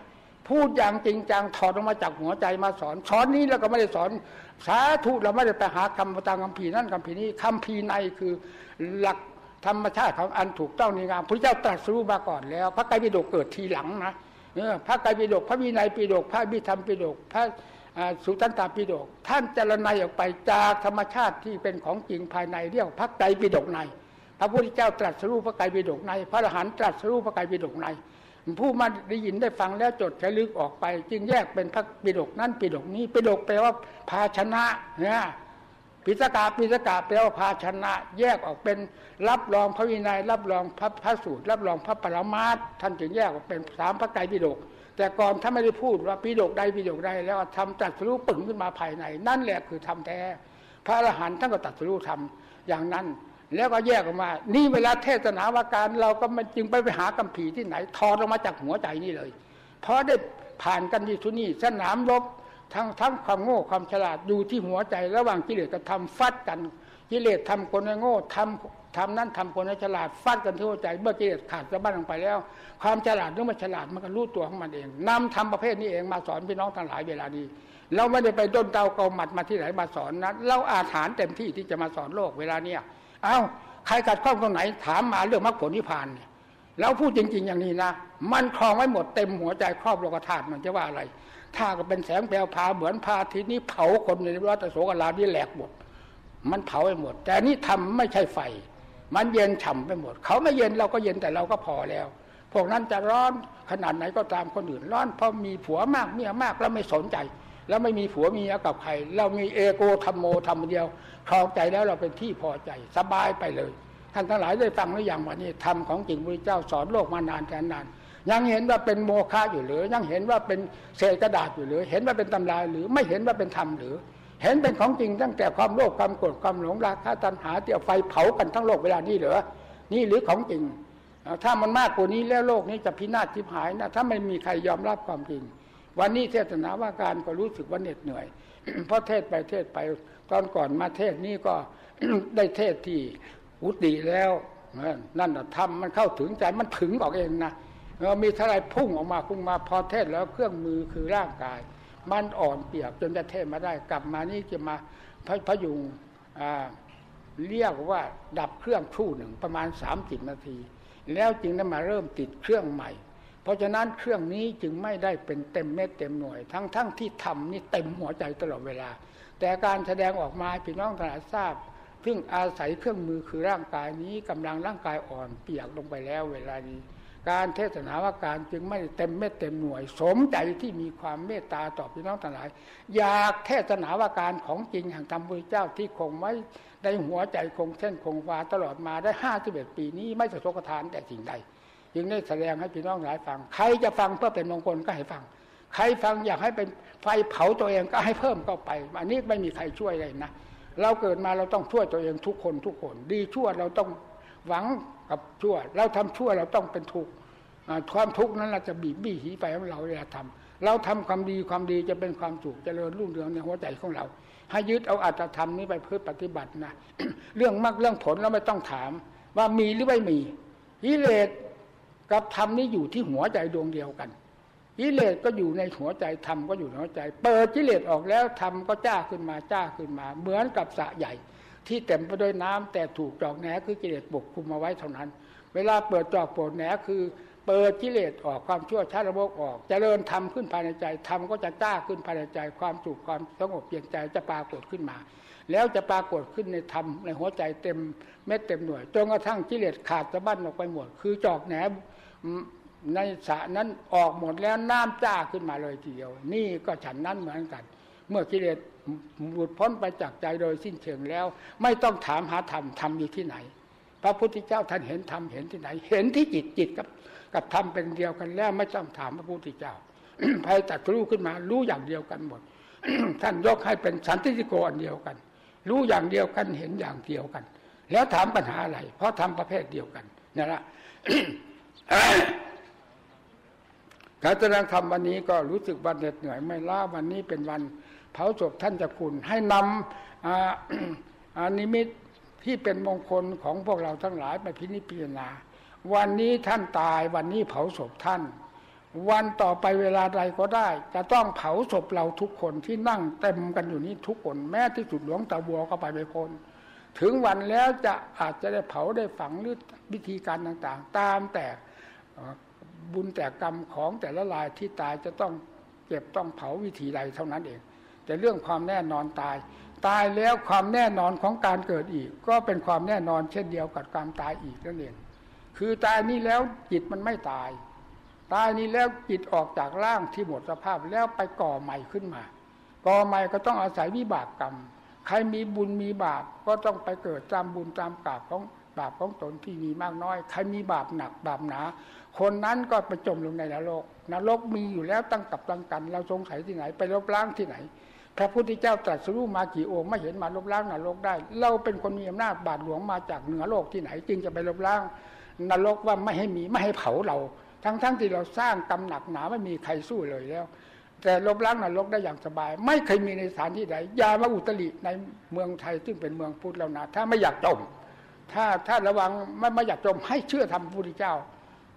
A: พูดอย่างจริงจังถอดออกมาจากหัวใจมาสอนสอนนี้แล้วก็ไม่ได้สอนสาธุเราไม่ได้ไปหาคำตามคำพีนั่นคำพีนี้คำพีในคือหลักธรรมชาติของอันถูกต้องในงามพระเจ้าตรัสรู้มาก่อนแล้ว พระไตรปิฎกเกิดทีหลังนะพระไตรปิฎกพระวินัยปิฎกพระบิธรรมปิฎกพระ สุตันตาปิฎกท่านเจรนายออกไปจากธรรมชาติที่เป็นของจริงภายในเรียกพระไตรปิฎกใน พระพุทธเจ้าตรัสรู้พระไตรปิฎกใน พระอรหันต์ตรัสรู้พระไตรปิฎกใน ผู้มาได้ยินได้ฟังแล้วจดใช้ลึกออกไป จึงแยกเป็นพระปิฎกนั่นปิฎกนี้ปิฎกแปลว่าภาชนะเนี่ยปิสกาปิสกาแปลว่าภาชนะ แยกออกเป็นรับรองพระวินัย รับรองพระพระสูตร รับรองพระปรมาตท่านจึงแยกออกเป็นสามพระไตรปิฎก แต่ก่อนถ้าไม่ได้พูดว่าปีดกใดปีดกใดแล้วทำตัดสู้ปึงขึ้นมาภายใน นั่นแหละคือทำแท้ พระอรหันต์ท่านก็ตัดสู้ทำอย่างนั้น แล้วก็แยกออกมา นี่เวลาเทศนาวาการเราก็มันจึงไปไปหากัมผีที่ไหนทอดออกมาจากหัวใจนี่เลย เพราะได้ผ่านกันที่ทุนี่สนามรบทั้งทั้งความโง่ความฉลาดอยู่ที่หัวใจ ระหว่างกิเลสกับธรรมฟัดกันกิเลสทำคนให้โง่ทำ ทำนั้นทำคนให้ฉลาดฟาดกันทั่วใจ เมื่อกิเลสขาดสะบั้นลงไปแล้ว ความฉลาดหรือไม่ฉลาดมันก็รู้ตัวของมันเองนำทำประเภทนี้เองมาสอนพี่น้องทั้งหลายเวลานี้ เราไม่ได้ไปด้นเตาเกาหมัดมาที่ไหนมาสอนนะเราอาถานเต็มที่ที่จะมาสอนโลกเวลาเนี้ยเอ้าใครกัดข้องตรงไหนถามมาเรื่องมรรคผลนิพพานเนี่ยแล้วพูดจริง ๆ อย่างนี้นะมันคลองไว้หมดเต็มหัวใจครอบโลกธาตุมันจะว่าอะไร ถ้าก็เป็นแสงแปลวพาเหมือนพาทีนี้เผาคนในรัตโสกลาที่แหลกหมดมันเผาไปหมด แต่นี่ทำไม่ใช่ไฟ มันเย็นฉ่าไปหมด เขาไม่เย็นเราก็เย็นแต่เราก็พอแล้ว พวกนั้นจะร้อนขนาดไหนก็ตามคนอื่นร้อนเพราะมีผัวมากเมียมากแล้วไม่สนใจ แล้วไม่มีผัวมียกับใคร เรามีเอโกธรรมโมธรรมเดียวคลองใจแล้วเราเป็นที่พอใจสบายไปเลยท่านทั้งหลายได้ฟังหรือยังวันนี้ธรรมของจริงพระเจ้าสอนโลกมานานแสนนาน ยังเห็นว่าเป็นโมฆะอยู่หรือ ยังเห็นว่าเป็นเศษกระดาษอยู่หรือ เห็นว่าเป็นตำราหรือไม่เห็นว่าเป็นธรรมหรือ เห็นเป็นของจริงตั้งแต่ความโลภความโกรธความหลงราคะตัณหาเตี่ยวไฟเผากันทั้งโลกเวลานี้เหรอนี่หรือของจริง ถ้ามันมากกว่านี้แล้วโลกนี้จะพินาศทิพหายนะถ้าไม่มีใครยอมรับความจริง วันนี้เทศนาว่าการก็รู้สึกว่าเหน็ดเหนื่อย เพราะเทศไปเทศไปตอนก่อนมาเทศนี่ก็ได้เทศที่อุติแล้วนั่นทำมันเข้าถึงใจมันถึงออกเองนะเรามีเท่าไรพุ่งออกมาพุ่งมาพอเทศแล้วเครื่องมือคือร่างกาย มันอ่อนเปียกจนจะเทศมาได้กลับมานี่จะมาพพยุงเรียกว่าดับเครื่องชู่หนึ่งประมาณสามสิบนาที แล้วจึงได้มาเริ่มติดเครื่องใหม่ เพราะฉะนั้นเครื่องนี้จึงไม่ได้เป็นเต็มเม็ดเต็มหน่วย ทั้งทั้งที่ทำนี่เต็มหัวใจตลอดเวลา แต่การแสดงออกมาพี่น้องทั้งหลายทราบซึ่งอาศัยเครื่องมือคือร่างกายนี้กำลังร่างกายอ่อนเปียกลงไปแล้วเวลานี้ การเทศนาว่าการจึงไม่เต็มเม็ดเต็มหน่วย สมใจที่มีความเมตตาต่อพี่น้องทั้งหลาย อยากเทศนาว่าการของจริงแห่งธรรมพุทธเจ้าที่คงไว้ในหัวใจคงเส้นคงวาตลอดมาได้ห้าสิบเอ็ดปีนี้ไม่สะทกทานแต่สิ่งใด จึงได้แสดงให้พี่น้องหลายฟัง ใครจะฟังเพื่อเป็นมงคลก็ให้ฟัง ใครฟังอยากให้เป็นไฟเผาตัวเองก็ให้เพิ่มเข้าไป อันนี้ไม่มีใครช่วยเลยนะเราเกิดมาเราต้องช่วยตัวเองทุกคนทุกคน ดีชั่วเราต้องหวัง กับชั่ว เราทำชั่วเราต้องเป็นทุกข์ความทุกข์นั้นเราจะบีบบี้หีไปของเราเวลาทำเราทำความดีความดีจะเป็นความสุขจเจริญรุ่งเรืองในหัวใจของเรา ให้ยึดเอาอัตธรรมนี้ไปเพื่อปฏิบัตินะเรื่องมรรคเรื่องผลเราไม่ต้องถาม ว่ามีหรือไม่มีกิเลสกับธรรมนี้อยู่ที่หัวใจดวงเดียวกันกิเลสก็อยู่ในหัวใจธรรมก็อยู่ในหัวใจ เปิดกิเลสออกแล้วธรรมก็จ้าขึ้นมาจ้าขึ้นมา เหมือนกับสะใหญ่ ที่เต็มไปด้วยน้ำแต่ถูกจอกแหนคือกิเลสปกคุมมาไว้เท่านั้น เวลาเปิดจอกปวดแหนคือเปิดกิเลสออกความชั่วช้าระบบออกจเจริญธรรมขึ้นภายในใจธรรมก็จะจ้าขึ้นภายในใจความสุขความสงบเย็นใจจะปรากฏขึ้นมา แล้วจะปรากฏขึ้นในธรรมในหัวใจเต็มเม็ดเต็มหน่วยจนกระทั่งกิเลสขาดสะบั้นออกไปหมด คือจอกแหนในสระนั้นออกหมดแล้วน้ำจ้าขึ้นมาเลยทีเดียว นี่ก็ฉันนั้นเหมือนกัน เมื่อกิเลสหลุดพ้นไปจากใจโดยสิ้นเชิงแล้ว ไม่ต้องถามหาธรรมธรรมอยู่ที่ไหน พระพุทธเจ้าท่านเห็นธรรมเห็นที่ไหน เห็นที่จิตจิตกับกับธรรมเป็นเดียวกันแล้วไม่ต้องถามพระพุทธเจ้าภัยตัดรู้ขึ้นมารู้อย่างเดียวกันหมด ท่านยกให้เป็นสันติโกอันเดียวกัน รู้อย่างเดียวกันเห็นอย่างเดียวกัน แล้วถามปัญหาอะไร เพราะทำประเภทเดียวกันนี่แหละการแสดงธรรมวันนี้ก็รู้สึกวันเหน็ดเหนื่อยไม่ล้าวันนี้เป็นวันาศพท่านจะคุณ ให้นำอนิมิตที่เป็นมงคลของพวกเราทั้งหลายไปพินิจพิจารณา วันนี้ท่านตายวันนี้เผาศพท่าน วันต่อไปเวลาใดก็ได้ จะต้องเผาศพเราทุกคนที่นั่งเต็มกันอยู่นี้ทุกคนแม้ที่สุดหลวงตาบัวก็ไปไปพ้นถึงวันแล้วจะอาจจะได้เผาได้ฝังหรือวิธีการต่างๆ ตามแต่บุญแต่กรรมของแต่ละรายที่ตายจะต้องเก็บต้องเผาวิธีใดเท่านั้นเอง แต่เรื่องความแน่นอนตาย ตายแล้วความแน่นอนของการเกิดอีก ก็เป็นความแน่นอนเช่นเดียวกับความตายอีกนั่นเองคือตายนี้แล้วจิตมันไม่ตาย ตายนี้แล้วจิตออกจากร่างที่หมดสภาพแล้วไปก่อใหม่ขึ้นมา ก่อใหม่ก็ต้องอาศัยวิบากกรรม ใครมีบุญมีบาปก็ต้องไปเกิดตามบุญตามกาบของบาปของตนที่มีมากน้อย ใครมีบาปหนักบาปหนา คนนั้นก็ไปจมลงในนรก นรกมีอยู่แล้วตั้งกับตั้งกัน เราสงสัยที่ไหน ไปลบล้างที่ไหน พระพุทธเจ้าตรัสรู้มากี่องค์ไม่เห็นมาลบล้างนรกได้ เราเป็นคนมีอำนาจบาดหลวงมาจากเหนือโลกที่ไหน จึงจะไปลบล้างนรกว่าไม่ให้มีไม่ให้เผาเรา ทั้งๆทที่เราสร้างกรรมหนักหนาไม่มีใครสู้เลยแล้ว แต่ลบล้างนรกได้อย่างสบาย ไม่เคยมีในสถานที่ใดอย่ามาอุตริในเมืองไทยซึ่งเป็นเมืองพุทธแล้วนะถ้าไม่อยากจมถ้าถ้าระวังไม่ไม่อยากจมให้เชื่อธรรมพุทธเจ้า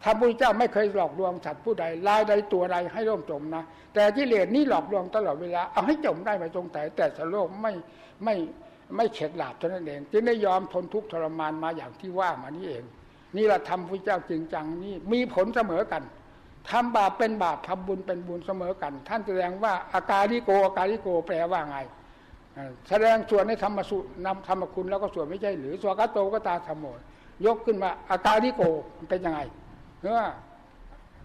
A: ธรรมพระพุทธเจ้าไม่เคยหลอกลวงสัตว์ผู้ใดลายใดตัวใดให้ร่มจมนะ แต่กิเลสนี่หลอกลวงตลอดเวลาเอาให้จมได้ไปตรงแต่แต่สโลกไม่ไม่ไม่เข็ดหลาบเท่านั้นเองจึงได้ยอมทนทุกข์ทรมานมาอย่างที่ว่ามานี่เอง นี่เราทำพระเจ้าจริงจังนี่มีผลเสมอกันทำบาปเป็นบาปทำบุญเป็นบุญเสมอกัน ท่านแสดงว่าอาการิโกอาการิโกแปลว่าไงแสดงส่วนในธรรมสุนำธรรมคุณแล้วก็ส่วนไม่ใช่หรือสวากาโตก็ตาธรรมโมยกขึ้นมาอาการิโกเป็นยังไง เนื่อ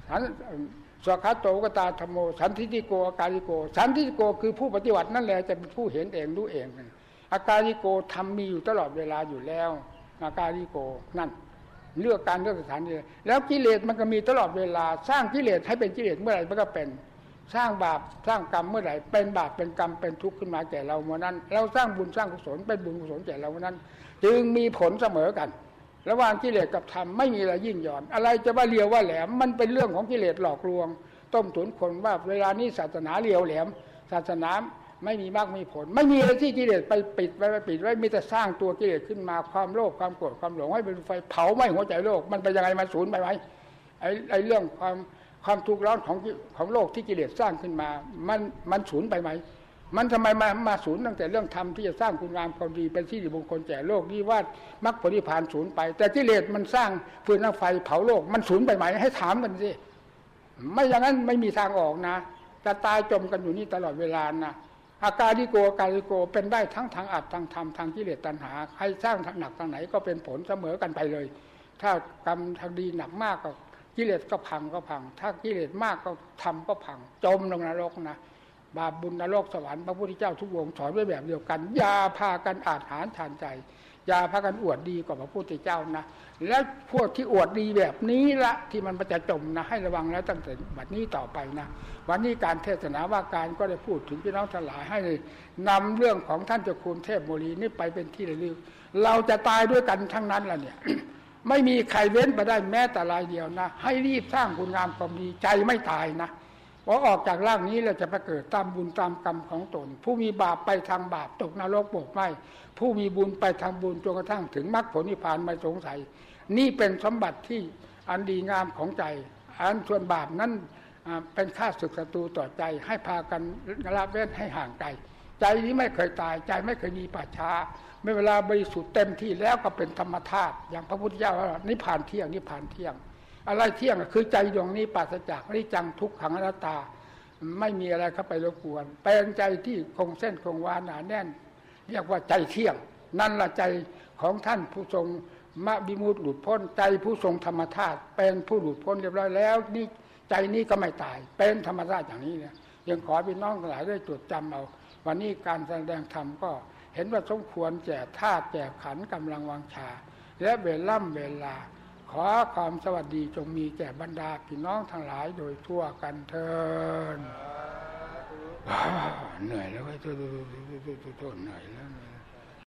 A: สันสวากาโตกตาธรรมโมสันทิติโกอาการลิโก สันทิติโกคือผู้ปฏิบัตินั่นแหละจะเป็นผู้เห็นเองรู้เองอาการลิโกทำมีอยู่ตลอดเวลาอยู่แล้วอาการลิโกนั่น เลือกการเลือกสถานที่แล้วกิเลสมันก็มีตลอดเวลา สร้างกิเลสให้เป็นกิเลสเมื่อไหร่มันก็เป็นสร้างบาปสร้างกรรมเมื่อไหร่เป็นบาปเป็นกรรมเป็นทุกข์ขึ้นมาแก่เราเมื่อนั้น เราสร้างบุญสร้างกุศลเป็นบุญกุศลแก่เราเมื่อนั้น จึงมีผลเสมอกัน ระหว่างกิเลสกับธรรมไม่มีอะไรยิ่งหย่อน อะไรจะว่าเลียวว่าแหลม มันเป็นเรื่องของกิเลสหลอกลวง ต้มตุนคนว่าเวลานี้ศาสนาเลียวแหลม ศาสนาไม่มีมากมีผล ไม่มีอะไรที่กิเลสไปปิดไว้ไปปิดไว้มีแต่สร้างตัวกิเลสขึ้นมาความโลภความโกรธความหลงให้เป็นไฟเผาไหม้หัวใจโลก มันเป็นยังไงมันสูญไปไหมไอ้ไอ้เรื่องความความทุกข์ร้อนของของโลกที่กิเลสสร้างขึ้นมา มันมันสูญไปไหม มันทำไมมามาสูญตั้งแต่เรื่องธรรมที่จะสร้างคุณงามความดีเป็นที่ดีมงคลแก่โลกนี่ว่ามรรคผลนิพพานสูญไป แต่กิเลสมันสร้างฟืนน้ำไฟเผาโลก มันสูญไปไหมให้ถามกันสิไม่อย่างนั้นไม่มีทางออกนะจะตายจมกันอยู่นี่ตลอดเวลานะอาการดิโกอาการดิโกเป็นได้ทั้งทางอัดทางธรรมทางกิเลสตัณหาใครสร้างทางหนักทางไหนก็เป็นผลเสมอกันไปเลย ถ้ากรรมทางดีหนักมากก็กิเลสก็พังก็พัง ถ้ากิเลสมากก็ทำก็พัง จมลงนรกนะ บาปบุญนรกสวรรค์พระพุทธเจ้าทุกวงสอนไว้แบบเดียวกัน อย่าพากันอาจหารทานใจ อย่าพากันอวดดีกว่าพระพุทธเจ้านะ แล้วพวกที่อวดดีแบบนี้ละที่มันจะจมนะให้ระวังแล้วตั้งแต่บัดนี้ต่อไปนะ วันนี้การเทศนาว่าการก็ได้พูดถึงพี่น้องทั้งหลายให้นำเรื่องของท่านเจ้าคุณเทพโมลีนี่ไปเป็นที่ระลึกเราจะตายด้วยกันทั้งนั้นแหละเนี่ยไม่มีใครเว้นไปได้แม้แต่รายเดียวนะ ให้รีบสร้างคุณงามความดีใจไม่ตายนะ พอออกจากร่างนี้เราจะไปเกิดตามบุญตามกรรมของตน ผู้มีบาปไปทางบาปตกนรกโบกไหมผู้มีบุญไปทางบุญจนกระทั่งถึงมรรคผลนิพพานไม่สงสัย นี่เป็นสมบัติที่อันดีงามของใจ อันส่วนบาปนั้นเป็นค่าศึกศัตรูต่อใจ ให้พากันละเว้นให้ห่างไกลใจนี้ไม่เคยตายใจไม่เคยมีป่าช้าไม่เวลาบริสุทธิ์เต็มที่แล้วก็เป็นธรรมธาตุอย่างพระพุทธเจ้าว่านิพพานเที่ยงนิพพานเที่ยง อะไรเที่ยงคือใจดวงนี้ปราศจากนิจังทุกขังอนัตตา ไม่มีอะไรเข้าไปรบกวน เป็นใจที่คงเส้นคงวาหนาแน่น เรียกว่าใจเที่ยง นั่นละใจของท่านผู้ทรงมะบิมุตหลุดพ้นใจผู้ทรงธรรมธาตุเป็นผู้หลุดพ้นเรียบร้อยแล้วนี่ใจนี้ก็ไม่ตาย เป็นธรรมชาติอย่างนี้เนี่ยยังขอพี่น้องหลายได้จดจำเอา วันนี้การแสดงธรรมก็เห็นว่าสมควรแก่ธาตุแก่ขันกำลังวังชา และเวล่ำเวลา ขอความสวัสดีจงมีแก่บรรดาพี่น้องทั้งหลายโดยทั่วกันเทินเหนื่อยแล้วก็ตัวตัวเหนื่อยแล้ว